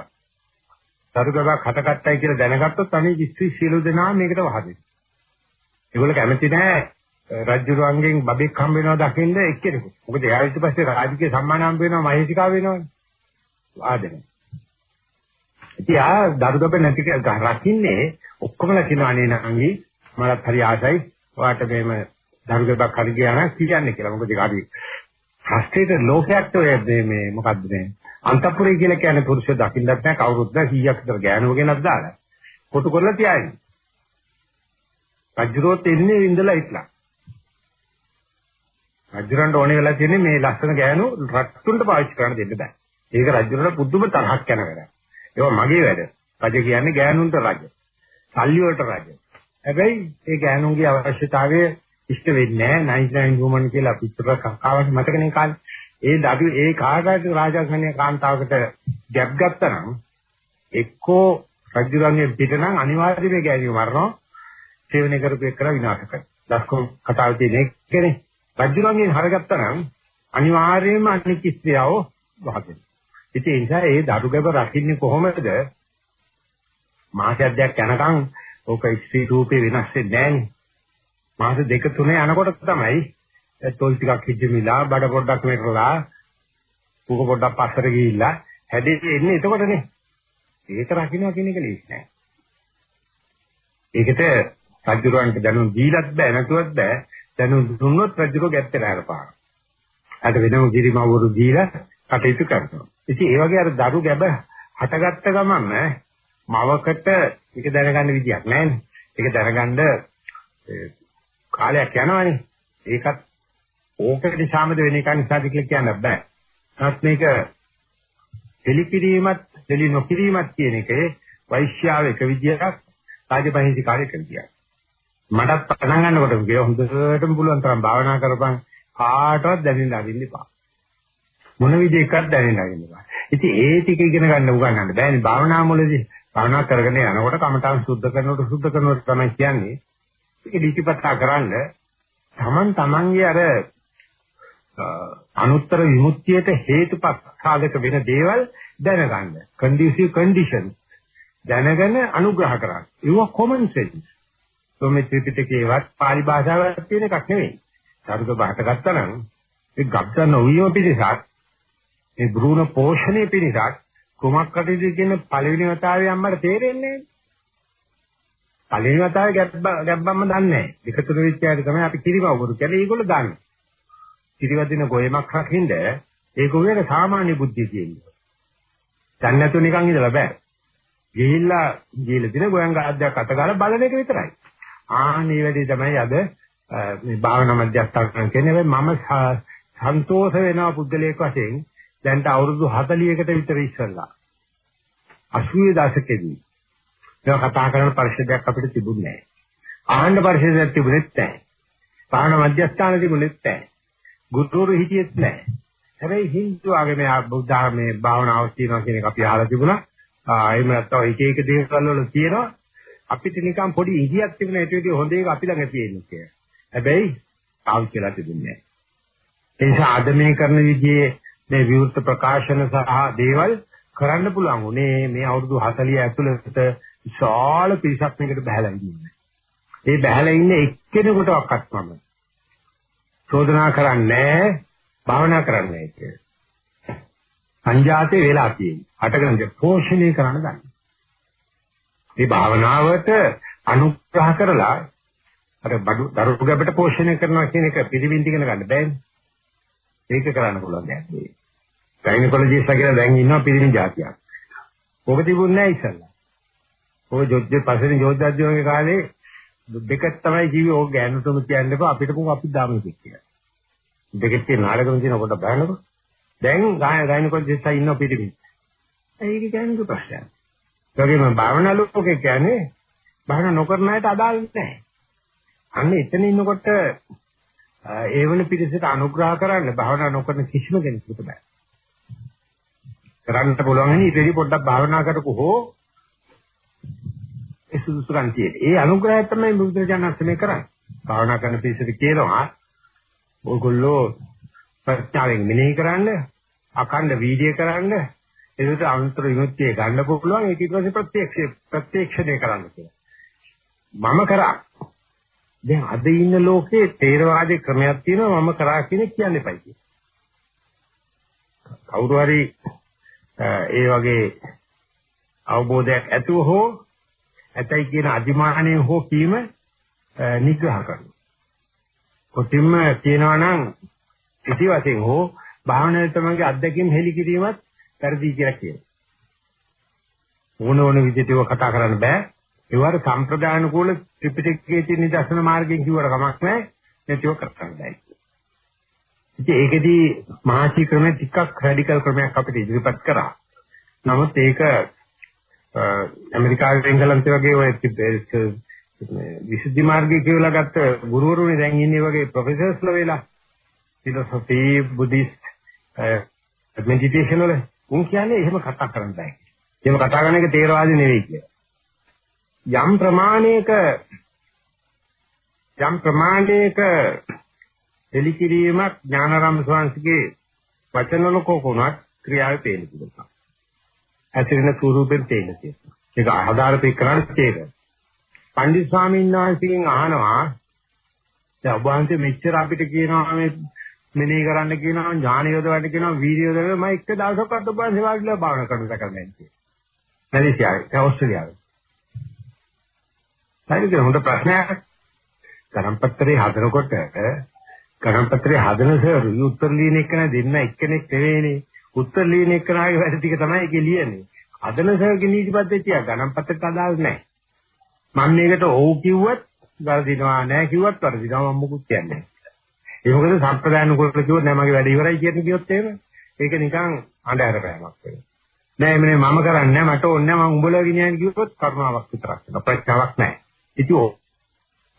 සරුගබක් හටගත්තයි කියලා දැනගත්තොත් අනේ විශ්වි සියලු දෙනා මේකට වහදෙයි. ඒගොල්ලෝ කැමති නෑ රජුරුවන්ගෙන් බබෙක් හම්බ වෙනවා දකින්න එක්කෙනෙකු. මොකද එයා ඊට පස්සේ රාජකීය සම්මාන හම්බ වෙනවා මහේසිකාව වෙනවනේ. ආදෙන. ඉතින් ආ දරුගබ නැති කියලා රකින්නේ ඔක්කොමලා කියනවා අනේ නංගි මලත් හරි ආසයි ඔයාට මේම දරුගබක් හරි ගියා නම් කියන්නේ කියලා. මොකද ඒක හරි ෆ්‍රස්ට්‍රේටඩ් ලෝකයක් ඔය මේ මොකද්ද මේ අන්තපුරේ කියලා කියන්නේ පුරුෂ දකින්නත් නැහැ කවුරුත් නැහැ 100ක් විතර ගෑනුව ගෙනත් දාලා. කොටු කරලා තියාගෙන. රජුරෝත් එන්නේ ඉඳලා ඉట్లా. රජුරන්ට ඕනේ වෙලා තියෙන්නේ මේ ලස්සන ගෑනු රත්තුන්ට පාවිච්චි කරන්න දෙන්න බෑ. ඒක රජුරන්ට පුදුම තරහක් යන වැඩක්. ඒවා මගේ වැඩ. රජ කියන්නේ ගෑනුන්ට රජ. සල්ලි වලට රජ. හැබැයි ඒ ගෑනුන්ගේ අවශ්‍යතාවය ඉෂ්ට වෙන්නේ නැහැ 99 woman කියලා පිටර කකාවක් මතකනේ කාලේ. ඒ දඩු ඒ කාගාට රාජාසනීය කාන්තාවකට ගැප් ගත්තා නම් එක්කෝ රජුරන්ගේ පිටනම් අනිවාර්යයෙන්ම ගෑනිය මරනවා. සේවනය කරපු එක්කලා විනාශ කරනවා. දස්කොම් කතාවේ තියෙන එකනේ. රජුරන්ගෙන් හරගත්තා නම් අනිවාර්යයෙන්ම අනික් ස්ත්‍රියව වහදෙනවා. ඉතින් ඒ නිසා ඒ දඩුගැබ රකින්නේ කොහොමද? මාසයක් දෙකක් යනකම් ඕක ස්ත්‍රී රූපේ වෙනස් වෙන්නේ නැහනේ. මාස දෙක තුන යනකොට තමයි තොල් ටිකක් හිජමිලා බඩ පොඩ්ඩක් මෙරලා පුක පොඩ්ඩක් පස්සට ගිහිල්ලා හැදෙන්නේ එන්නේ එතකොටනේ. ඒක රකින්නවා කියන එක ලේසි නෑ. ඒකට රජුරවන්ට දැනුම් දීලත් බෑ නැතුවත් බෑ දැනුම් දුන්නොත් රජුරෝ ගැත්තට හරපාන. අද වෙනම ගිරිමවුරු දීලා කටයුතු කරනවා. ඉතින් ඒ වගේ අර දරු ගැබ හටගත්ත ගමන්ම මවකට ඒක දැනගන්න විදියක් නැහැනේ. ඒක දැනගන්න කාලයක් යනවානේ. ඒකත් ඕකට සාමද වෙන එක නිසාද කියලා කියන්න බෑ. නමුත් මේක දෙලිපිරීමත් දෙලි නොකිරීමත් කියන එකේ වෛශ්‍යාව එක විදියක් රාජබහින්සිකාරය කරතියි. මටත් පටන් ගන්නකොට කිය හොඳටම පුළුවන් තරම් භාවනා කරපන් කාටවත් දැනෙන්න අරින්න එපා. මොන විදිහකවත් දැනෙන්න අරින්න එපා. ඉතින් ඒ ටික ඉගෙන ගන්න උගන්නන්න බෑනේ භාවනා මුලදී. භාවනා කරගෙන යනකොට කමඨාන් සුද්ධ කරනකොට සුද්ධ කරනකොට තමයි කියන්නේ. ඒක දීපිපත්තා කරන්න තමන් තමන්ගේ අර අනුත්තර විමුක්තියට හේතුපත් සාධක වෙන දේවල් දැනගන්න. conducive conditions දැනගෙන අනුග්‍රහ කරන්න. ඒවා common sense. මේ ත්‍රිපිටකයේවත් pāli භාෂාවක් තියෙන එකක් නෙවෙයි. සාරුක බහට ගත්තා නම් ඒ ගබ්ස නොවියම පිටසක් මේ බ්‍රූණ පෝෂණය පිටසක් කුමක් කටයුතු කියන පළවෙනි වතාවේ අම්මට තේරෙන්නේ නැහැ. පළවෙනි වතාවේ ගැබ්බම්ම දන්නේ නැහැ. දෙක තුන විත්‍යාවේ තමයි අපි කිරිමවුරු කියලා ඒගොල්ලෝ දන්නේ. කිරිවදින ගොයමක් රකින්ද ඒ ගොයේට සාමාන්‍ය බුද්ධිය කියන්නේ. දැන් නැතු නිකන් ඉඳලා බෑ. ගිහිල්ලා ගිහිල්ලා දින ගෝයන් ගාද්දයක් අත ගාලා බලන එක විතරයි. ආන්නේ වැඩි තමයි අද මේ භාවනා මධ්‍යස්ථාන කියන්නේ මම සන්තෝෂ වෙනවා පුද්ගලයෙක් වශයෙන් දැන්ට අවුරුදු 40කට විතර ඉස්සෙල්ලා 80 දශකෙදී ඒක කතා කරන පරිශ්‍රයක් අපිට තිබුණේ නැහැ. ආහඬ පරිශ්‍රයක් තිබුණෙත් නැහැ. භාවනා මධ්‍යස්ථාන තිබුණෙත් නැහැ. ගුරුතුරු හිටියෙත් නැහැ. හැබැයි හින්දු ආගමේ බුද්ධ ආගමේ භාවනාවක් තියෙනවා කියන එක අපි අහලා තිබුණා. ආ එහෙම නැත්නම් එක එක දේවල් වල තියෙනවා. අපිට නිකන් පොඩි ඉහියක් තිබුණ ඒට විදිහ හොඳ එක අපි ළඟ තියෙන්නේ කියලා. හැබැයි පාවිච්චි කරලා තිබුණේ නැහැ. ඒ නිසා අද මේ කරන විදිහේ මේ විවෘත ප්‍රකාශන සහ දේවල් කරන්න පුළුවන් උනේ මේ අවුරුදු 40 ඇතුළත විශාල පිරිසක් මේකට බහැලා ඉන්නේ. ඒ බහැලා ඉන්නේ එක්කෙනෙකුටවත් මම චෝදනා කරන්නේ භාවනා කරන්නේ කියලා. සංජාතේ වෙලා තියෙන්නේ. අටගෙන පෝෂණය කරන්න ගන්න. මේ භාවනාවට අනුග්‍රහ කරලා අර බඩු දරු ගැබට පෝෂණය කරනවා කියන එක පිළිවිඳ ඉගෙන ගන්න බෑනේ. ඒක කරන්න පුළුවන් දැන්. ගයිනකොලොජිස්ට් කියලා දැන් ඉන්නවා පිළිවිඳ જાතියක්. ඔබ තිබුණේ නැහැ ඉස්සල්ලා. ඔය ජොජ්ජේ පස්සේ ජෝජ්ජාජ්ජෝගේ කාලේ දෙකක් තමයි ජීවි ඕක ගෑනුතුම කියන්න එපා අපිට මොකක් අපි දාමු කියලා. දෙකේ තියෙන නාඩගම තියෙන කොට බලනකො දැන් ගාය ගයිනකොලොජිස්ට් ඉන්නවා පිළිවිඳ. ඒක කියන්නේ ප්‍රශ්නයක්. ඒ වගේම භාවනා ලෝකේ කියන්නේ භාවනා නොකරන අයට අදාළ නැහැ. අන්න එතන ඉන්නකොට ඒ වෙන පිරිසට අනුග්‍රහ කරන්න භාවනා නොකරන කිසිම කෙනෙකුට බෑ. කරන්න පුළුවන් වෙන්නේ ඉතින් පොඩ්ඩක් භාවනා කරපු හෝ ඒ සුදුසුකම් තියෙන. ඒ අනුග්‍රහය තමයි බුදුරජාණන් වහන්සේ කරන්නේ. භාවනා කරන පිරිසට කියනවා ඕගොල්ලෝ ප්‍රත්‍යාවෙන් මෙනෙහි කරන්න, අකණ්ඩ වීර්ය කරන්න, ඒකට අන්තර විමුක්තිය ගන්න පුළුවන් ඒක ඊට පස්සේ ප්‍රත්‍යක්ෂ ප්‍රත්‍යක්ෂණය කරන්න කියලා. මම කරා. දැන් අද ඉන්න ලෝකේ තේරවාදී ක්‍රමයක් තියෙනවා මම කරා කියන කියන්න එපයි කිය. කවුරු හරි ඒ වගේ අවබෝධයක් ඇතුව හෝ ඇතයි කියන අදිමානයෙන් හෝ කීම නිග්‍රහ කරනවා. කොටින්ම කියනවා නම් ඉති වශයෙන් හෝ භාවනාවේ තමගේ අත්දැකීම් හෙලි කිරීමත් වැඩි කියලා කියනවා. ඕන ඕන විදිහට ඒව කතා කරන්න බෑ. ඒවට සම්ප්‍රදාන කූල ත්‍රිපිටකයේ තියෙන නිදර්ශන මාර්ගයෙන් කිව්වට කමක් නැහැ. නැතිව කරන්න බෑ. ඉතින් ඒකෙදී මහාචී ක්‍රමයේ ටිකක් රැඩිකල් ක්‍රමයක් අපිට ඉදිරිපත් කරා. නමුත් ඒක ඇමරිකාවේ එංගලන්තේ වගේ ඔය විසුද්ධි මාර්ගය කියලා ගත්ත ගුරුවරුනේ දැන් ඉන්නේ වගේ ප්‍රොෆෙසර්ස්ලා වෙලා ෆිලොසොෆි බුද්දිස්ට් මෙඩිටේෂන් වල උන් කියන්නේ එහෙම කතා කරන්න බෑ. එහෙම කතා කරන එක තේරවාදී නෙවෙයි කියලා. යම් ප්‍රමාණයක යම් ප්‍රමාණයක එලිකිරීමක් ඥානාරාම ස්වාමීන්ගේ වචනවල කොකුණක් ක්‍රියාවේ පේන පුළුවන්. ඇතිරෙන ස්වරූපෙන් තේින්න තියෙනවා. ඒක ආධාරපේ කරන්නේ ඒක. පණ්ඩිත ස්වාමීන් වහන්සේගෙන් අහනවා දැන් ඔබ වහන්සේ මෙච්චර අපිට කියනවා මේ මෙනෙහි කරන්න කියනවා ඥාන යොදවන්න කියනවා වීර්ය යොදවන්න මම එක දවසක්වත් ඔබ වහන්සේ වාඩිලා භාවනා කරන්න කරන්නේ නැහැ. මැලේසියාවේ ඒ ඕස්ට්‍රේලියාවේ. හරිද හොඳ ප්‍රශ්නයක්. ගණන්පත්‍රේ හදනකොට ගණන්පත්‍රේ හදන සර් උත්තර ලියන එක නෑ දෙන්න එක්කෙනෙක් නෙවෙයිනේ. උත්තර ලියන එකනාගේ වැඩ ටික තමයි ඒකේ ලියන්නේ. හදන සර්ගේ නීති පද්ධතිය ගණන්පත්‍රයට අදාළ නෑ. මම මේකට ඔව් කිව්වත් වරදිනවා නෑ කිව්වත් වරදිනවා මම මොකුත් කියන්නේ නෑ. ඒ මොකද සම්ප්‍රදායන කොට කිව්වොත් නෑ මගේ වැඩ ඉවරයි කියන කිව්වොත් එහෙම ඒක නිකන් අඬහැර පෑමක් වෙනවා. නෑ එමනේ මම කරන්නේ නෑ මට ඕනේ නෑ මම උඹලා ගෙනියන්න කිව්වොත් කරුණාවක් විතරක් වෙනවා ප්‍රඥාවක් නෑ ඉතින්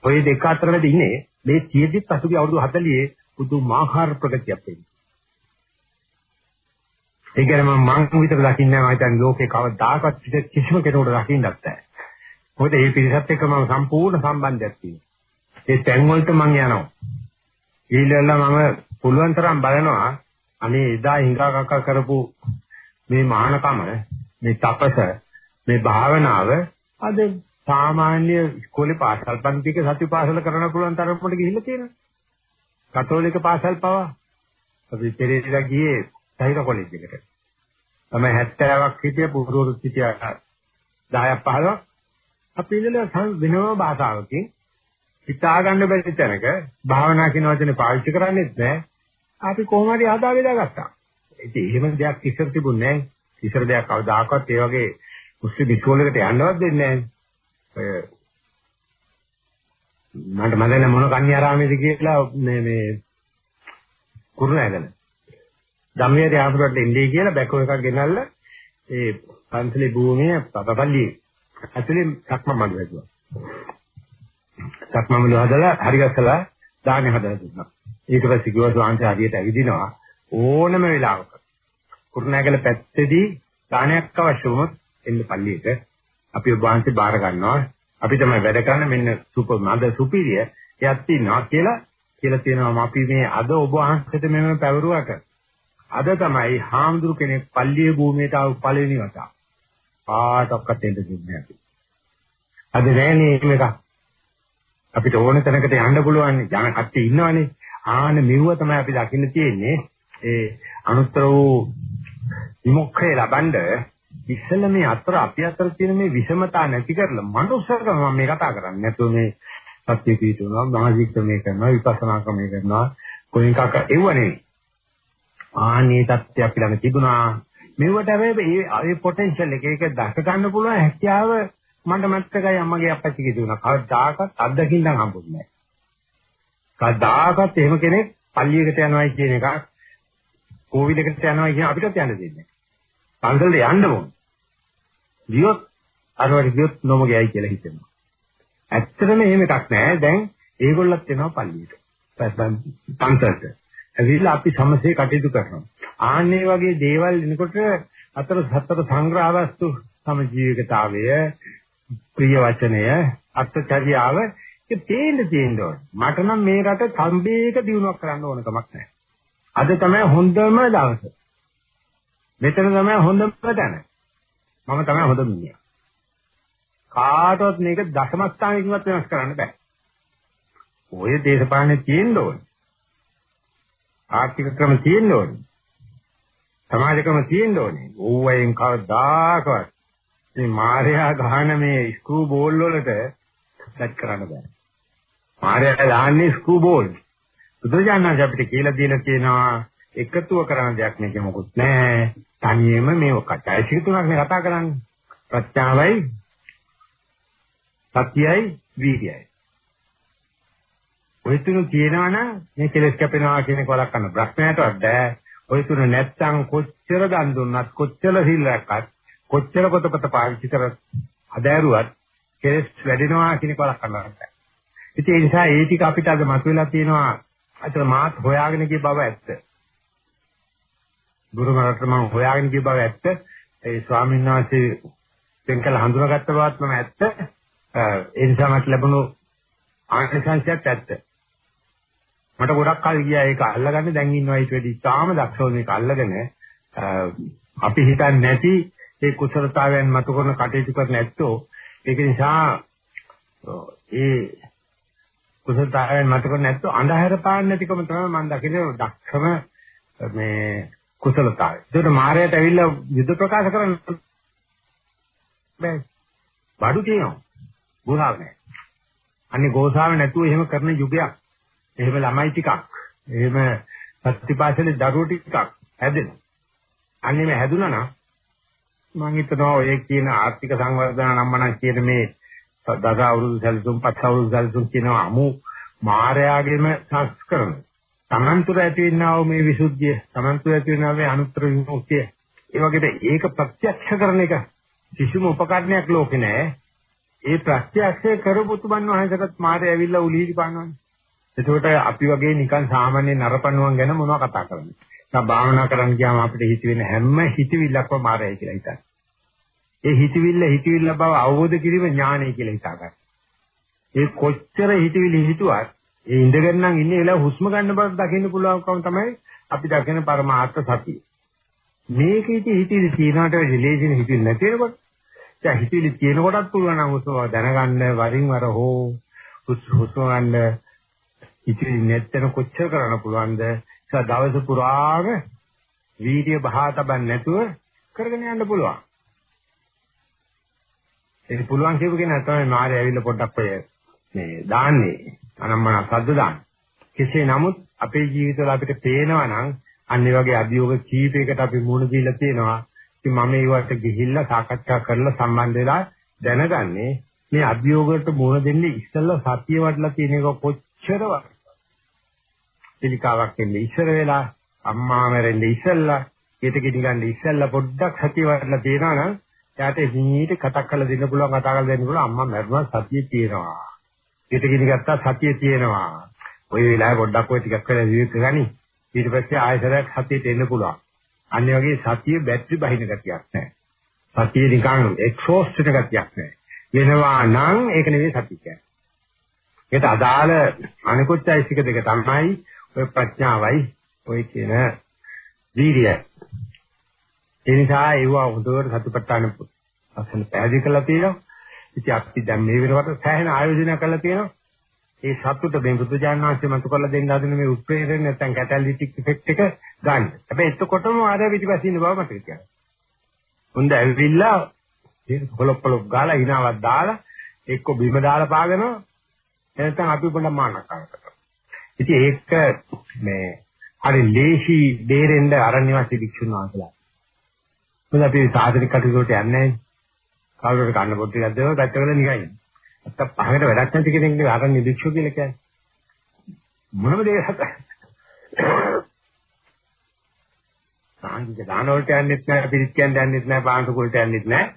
ඔය දෙක අතර වැඩ ඉන්නේ මේ සියදිත් පසුගිය අවුරුදු 40 පුදුමාකාර ප්‍රගතියක් වෙන්නේ ඒ කියන්නේ මම මං විතර දකින්නේ නෑ මම හිතන්නේ ලෝකේ කවදාකවත් කිසිම කෙනෙකුට දකින්නත් බෑ මොකද මේ පිරිසත් එක්ක මම සම්පූර්ණ සම්බන්ධයක් තියෙනවා. ඒ තැන් වලට මං යනවා. ඊළඟ මම පුළුවන් තරම් බලනවා. අනේ එදා හිඟා කක්ක කරපු මේ මහානකම මේ තපස මේ භාවනාව අද සාමාන්‍ය ඉස්කෝලේ පාසල් පන්තික සති පාසල කරන්න පුළුවන් තරමට ගිහිල්ලා තියෙනවා. කතෝලික පාසල් පවා. අපි පෙරේදා ගියේ සහිර කොලෙජ් එකට. තමයි 70ක් හිටිය පුරුදු හිටිය 10ක් 15ක් අපි ඉඳලා වෙනම භාෂාවකින් හිතා ගන්න බැරි තැනක භාවනා කියන වචනේ පාවිච්චි කරන්නේත් නැහැ. අපි කොහොම හරි ආදා වේදා ගත්තා. ඉතින් එහෙම දෙයක් ඉස්සර තිබුණේ නැහැ. ඉස්සර දෙයක් කවදාකවත් ඒ වගේ මුස්ලිම් ඉස්කෝලේකට යන්නවත් දෙන්නේ නැහැ. මට මතක මොන කන්‍යාරාමේද කියලා මේ මේ කුරුණෑගල. ධම්මියට ආපුරට ඉන්නේ කියලා බැකෝ එකක් ගෙනල්ලා ඒ පන්සලේ භූමිය පපපල්ලි ඇතුලේ සක්ම මඩුව හැදුවා. සක්ම මඩුව හදලා හරි ගස්සලා දාන්නේ හදලා දුන්නා. ඊට පස්සේ කිව්වා ස්වාමීන් හරියට ඇවිදිනවා ඕනම වෙලාවක. කුරුණෑගල පැත්තේදී දානයක් අවශ්‍ය වුණොත් එන්න පල්ලියට. අපි ඔබ වහන්සේ බාර ගන්නවා. අපි තමයි වැඩ කරන්නේ මෙන්න සුපර් මද සුපිරිය. එයක් තියෙනවා කියලා කියලා තියෙනවා. අපි මේ අද ඔබ වහන්සේට මෙහෙම පැවරුවට අද තමයි හාමුදුරු කෙනෙක් පල්ලියේ භූමියට ආව පළවෙනි වතාව. ආටක්වත් එන්න දෙන්නේ නැහැ අද නෑනේ මේක? අපිට ඕන තැනකට යන්න පුළුවන් යන කට්ටිය ඉන්නවනේ. ආන මෙව තමයි අපි දකින්න තියෙන්නේ. ඒ අනුත්තර වූ විමුක්ඛය ලබනද ඉස්සෙල්ල මේ අතර අපි අතර තියෙන මේ විෂමතා නැති කරලා මනුස්සකම මම මේ කතා කරන්නේ නැතුව මේ සත්‍ය පිටුනවා මානසික ක්‍රමයේ කරනවා විපස්සනා ක්‍රමයේ කරනවා. කොයින් කක එව්ව නෙවෙයි. ආනේ தත්ත්‍ය අපි ළඟ තිබුණා මෙවට හැබැයි ඒ පොටෙන්ෂල් එක ඒක දැක ගන්න පුළුවන් හැකියාව මට මතකයි අම්මගේ අපච්චිගේ දුණා කවදාකවත් අත්දකින්න හම්බුනේ නැහැ කවදාකවත් එහෙම කෙනෙක් පල්ලියකට යනවායි කියන එක කෝවිලකට යනවා කියන අපිටත් යන්න දෙන්නේ නැහැ. පන්සලට යන්න ඕන. ගියොත් අරවට ගියොත් නොම ගියයි කියලා හිතෙනවා. ඇත්තටම එහෙම එකක් නැහැ. දැන් ඒගොල්ලත් එනවා පල්ලියට. පන්සලට. ඇවිල්ලා අපි සමසේ කටයුතු කරනවා. ආන්නේ වගේ දේවල් එනකොට අතර සතර සංග්‍රහවස්තු සමජීවිකතාවය ප්‍රිය වචනය අර්ථචර්යාව ඒක තේින්න තියෙන්න ඕන. මට නම් මේ රට සම්බේක දිනුවක් කරන්න ඕන කමක් නැහැ. අද තමයි හොඳම දවස. මෙතන තමයි හොඳම තැන. මම තමයි හොඳ මිනිහා. කාටවත් මේක දශම ස්ථානයකින්වත් වෙනස් කරන්න බෑ. ඔය දේශපාලනේ තියෙන්න ඕනේ. ආර්ථික ක්‍රම තියෙන්න ඕනේ. සමාජ ක්‍රම තියෙන්න ඕනේ. ඕවයෙන් කවදාකවත් මේ මාර්යා ගහන මේ ස්ක්‍රූ බෝල් වලට සෙට් කරන්න බෑ. මාර්යා දාන්නේ ස්ක්‍රූ බෝල්. බුදුජානක අපිට කියලා දීලා තියෙනවා එකතුව කරන දෙයක් නෙක මොකුත් නැහැ. තනියම මේ ඔක්කයි තුනක් නේ කතා කරන්නේ. ප්‍රඥාවයි සතියයි වීර්යයයි. ඔය තුන තියෙනවා නම් මේ කෙලස් කැපෙනවා කියන එක වළක්වන්න ප්‍රශ්නයටවත් බෑ. ඔය තුන නැත්තම් කොච්චර දන් දුන්නත් කොච්චර සිල් රැක්කත් කොච්චර පොතපත පාවිච්චි කරත් අදෑරුවත් කෙලස් වැඩෙනවා කියන එක වළක්වන්න බෑ. ඉතින් ඒ නිසා ඒ ටික අපිට අද මතුවලා තියෙනවා අතන මාත් හොයාගෙන ගිය බව ඇත්ත. ගුරුමරට මම හොයාගෙන ගිය බව ඇත්ත. ඒ ස්වාමීන් වහන්සේ දෙන්කල හඳුනාගත්ත බවත් මම ඇත්ත. ඒ නිසා මට ලැබුණු ආනිසංසයත් ඇත්ත. මට ගොඩක් කල් ගියා ඒක අල්ලගන්න දැන් ඉන්නවා ඊට වැඩි තාම දක්ෂව මේක අල්ලගෙන අපි හිතන්නේ නැති ඒ කුසලතාවයන් මතු කරන කටයුතු කරන ඇත්තෝ ඒක නිසා ඒ කුසලතාවයන් මතු කරන ඇත්තෝ අඳුර පාන්න නැතිකම තමයි මම දකින්නේ දක්ෂම මේ කුසලතාවය. ඒකට මායයට ඇවිල්ලා යුද්ධ ප්‍රකාශ කරන්න බෑ. බඩු තියෙනවා. ගෝසාව නැහැ. අන්නේ ගෝසාව නැතුව එහෙම කරන යුගයක්. එහෙම ළමයි ටිකක්. එහෙම සත්‍තිපාසලේ දරුවෝ ටිකක් හැදෙනවා. අන්නේ මේ හැදුනා නම් මම හිතනවා ඔය කියන ආර්ථික සංවර්ධන නම්මනම් කියන මේ දස අවුරුදු සැලසුම් පස් අවුරුදු සැලසුම් කියන අමු මායාවගේම සංස්කරණ. තමන්තුර ඇති වෙනා වූ මේ විසුද්ධිය, තමන්තුර ඇති වෙනා මේ අනුත්තර විමුක්තිය, ඒ වගේට ඒක ප්‍රත්‍යක්ෂ කරන එක කිසිම උපකරණයක් ලෝකේ නැහැ. ඒ ප්‍රත්‍යක්ෂය කරපු තුමන් වහන්සේටත් මාරේ ඇවිල්ලා උලීලි පානවනේ. එතකොට අපි වගේ නිකන් සාමාන්‍ය නරපණුවන් ගැන මොනව කතා කරන්නේ? දැන් භාවනා කරන්න ගියාම අපිට හිත වෙන හැම හිතවිල්ලක්ම මාරයි කියලා හිතන්නේ. ඒ හිතවිල්ල හිතවිල්ල බව අවබෝධ කිරීම ඥානයි කියලා හිතා ගන්න. ඒ කොච්චර හිතවිලි හිතුවත් ඒ ඉඳගෙන නම් ඉන්නේ වෙලාව හුස්ම ගන්න බව දකින්න පුළුවන්කම තමයි අපි දකින පරමාර්ථ සතිය. මේක ඉතින් හිතවිලි තියනකට රිලේෂන් හිතවිලි නැති වෙනකොට දැන් හිතවිලි තියෙන කොටත් පුළුවන් නම් හුස්ම දැනගන්න වරින් වර හෝ හුස්ම ගන්න හිතවිලි නැත්තන කොච්චර කරන්න පුළුවන්ද? ඒක දවස පුරාම වීර්ය බහා තබන්න නැතුව කරගෙන යන්න පුළුවන්. ඒක පුළුවන් කියපු කෙනා තමයි මාරේ ඇවිල්ලා පොඩ්ඩක් ඔය මේ දාන්නේ. අනම්මන සද්ද දාන්න. කෙසේ නමුත් අපේ ජීවිතවල අපිට පේනවා නම් අනිත් වගේ අභියෝග කීපයකට අපි මුහුණ දීලා තියෙනවා. ඉතින් මම ඒවට ගිහිල්ලා සාකච්ඡා කරලා සම්බන්ධ වෙලා දැනගන්නේ මේ අභියෝගයට මුහුණ දෙන්නේ ඉස්සෙල්ලා සතිය වඩලා තියෙන එක කොච්චර පිළිකාවක් එන්නේ ඉස්සර වෙලා අම්මා මැරෙන්නේ ඉස්සෙල්ලා ඊට කිඩි ගන්න ඉස්සෙල්ලා පොඩ්ඩක් සතිය වඩලා තියෙනවා නම් එයාට හිමීට කතා කරලා දෙන්න පුළුවන් කතා කරලා දෙන්න පුළුවන් අම්මා මැරුණා සතිය තියෙනවා ඊට කිඩි ගත්තා සතිය තියෙනවා ওই වෙලාවේ පොඩ්ඩක් ඔය ටිකක් කරලා විවේක ගනි ඊට පස්සේ ආයතරයක් සතියට එන්න පුළුවන් අන්න වගේ සතිය බැටරි බහින ගතියක් නැහැ. සතිය නිකන් එක්සෝස්ට් වෙන ගතියක් නැහැ. වෙනවා නම් ඒක නෙවෙයි සතිය කියන්නේ. ඒකට අදාළ අනිකුත් චෛසික දෙක තමයි ඔය ප්‍රඥාවයි ඔය කියන වීර්යය. ඒ නිසා ඒව හොඳට සතිපට්ඨාන අසල පැහැදිලි කරලා තියෙනවා. ඉතින් අපි දැන් මේ වෙනකොට සෑහෙන ආයෝජනය කරලා තියෙනවා. ඒ සතුට මේ බුදුජානනාංශය මතු කරලා දෙන්න හදන මේ උත්ප්‍රේරණ නැත්නම් කැටලිටික් ඉෆෙක්ට් එක ගන්න. හැබැයි එතකොටම ආරය පිටිපස්සේ ඉන්න බව මට කියනවා. හොඳ ඇවිල්ලා පොලොක් පොලොක් ගාලා හිනාවක් දාලා එක්ක බිම දාලා පාගනවා. එනතන් අපි පොඩ්ඩක් මානක් කරනවා. ඉතින් ඒක මේ හරි ලේසි දෙරෙන්ද අරණ්‍යවාසී භික්ෂුන් වහන්සේලා. මොකද අපි සාධනික කටයුතු වලට යන්නේ නැහැ. කවුරුහරි කන්න පොඩ්ඩක් දෙනවා පැත්තකට නිකන්. නැත්තම් පහකට වැඩක් නැති කෙනෙක් නෙවෙයි අර නිදික්ෂු කියලා කියන්නේ. මොනම දෙයකට සාංගික දාන වලට යන්නෙත් නැහැ, පිළිත් කියන්න යන්නෙත් නැහැ, පාන්තු කුලට යන්නෙත් නැහැ.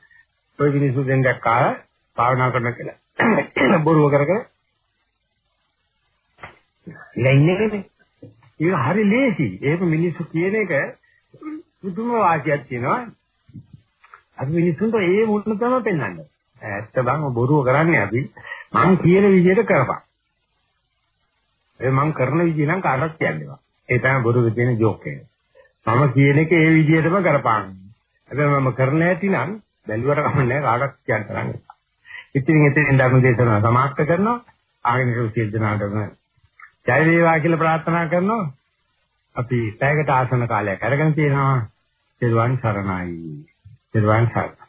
ඔය මිනිස්සු දෙන් දැක්කා භාවනා කරන කියලා. බොරුව කර කර ඉන්නේ ඒක හරි ලේසි. ඒක මිනිස්සු කියන එක පුදුම වාසියක් තියෙනවා. අපි මිනිස්සුන්ට ඒ මුල්ම තමයි පෙන්වන්නේ. ඇත්ත බං බොරුව කරන්නේ අපි. මං කියන විදිහට කරපන්. ඒ මං කරන විදිහ නම් කාටවත් කියන්නවා. ඒ තමයි බොරුවේ තියෙන ජෝක් එක. මම කියන එක ඒ විදිහටම කරපන්. හැබැයි මම කරන හැටි නම් බැලුවට කමන්නේ කාටවත් කියන්න තරන්නේ. ඉතින් එතෙන් ධර්ම දේශනාව සමාප්ත කරනවා. ආගෙන සිද්ධානාටම ජය වේවා කියලා ප්‍රාර්ථනා කරනවා. අපි පැයකට ආසන කාලයක් අරගෙන තියෙනවා. සිරුවන් සරණයි. සිරුවන් සරණයි.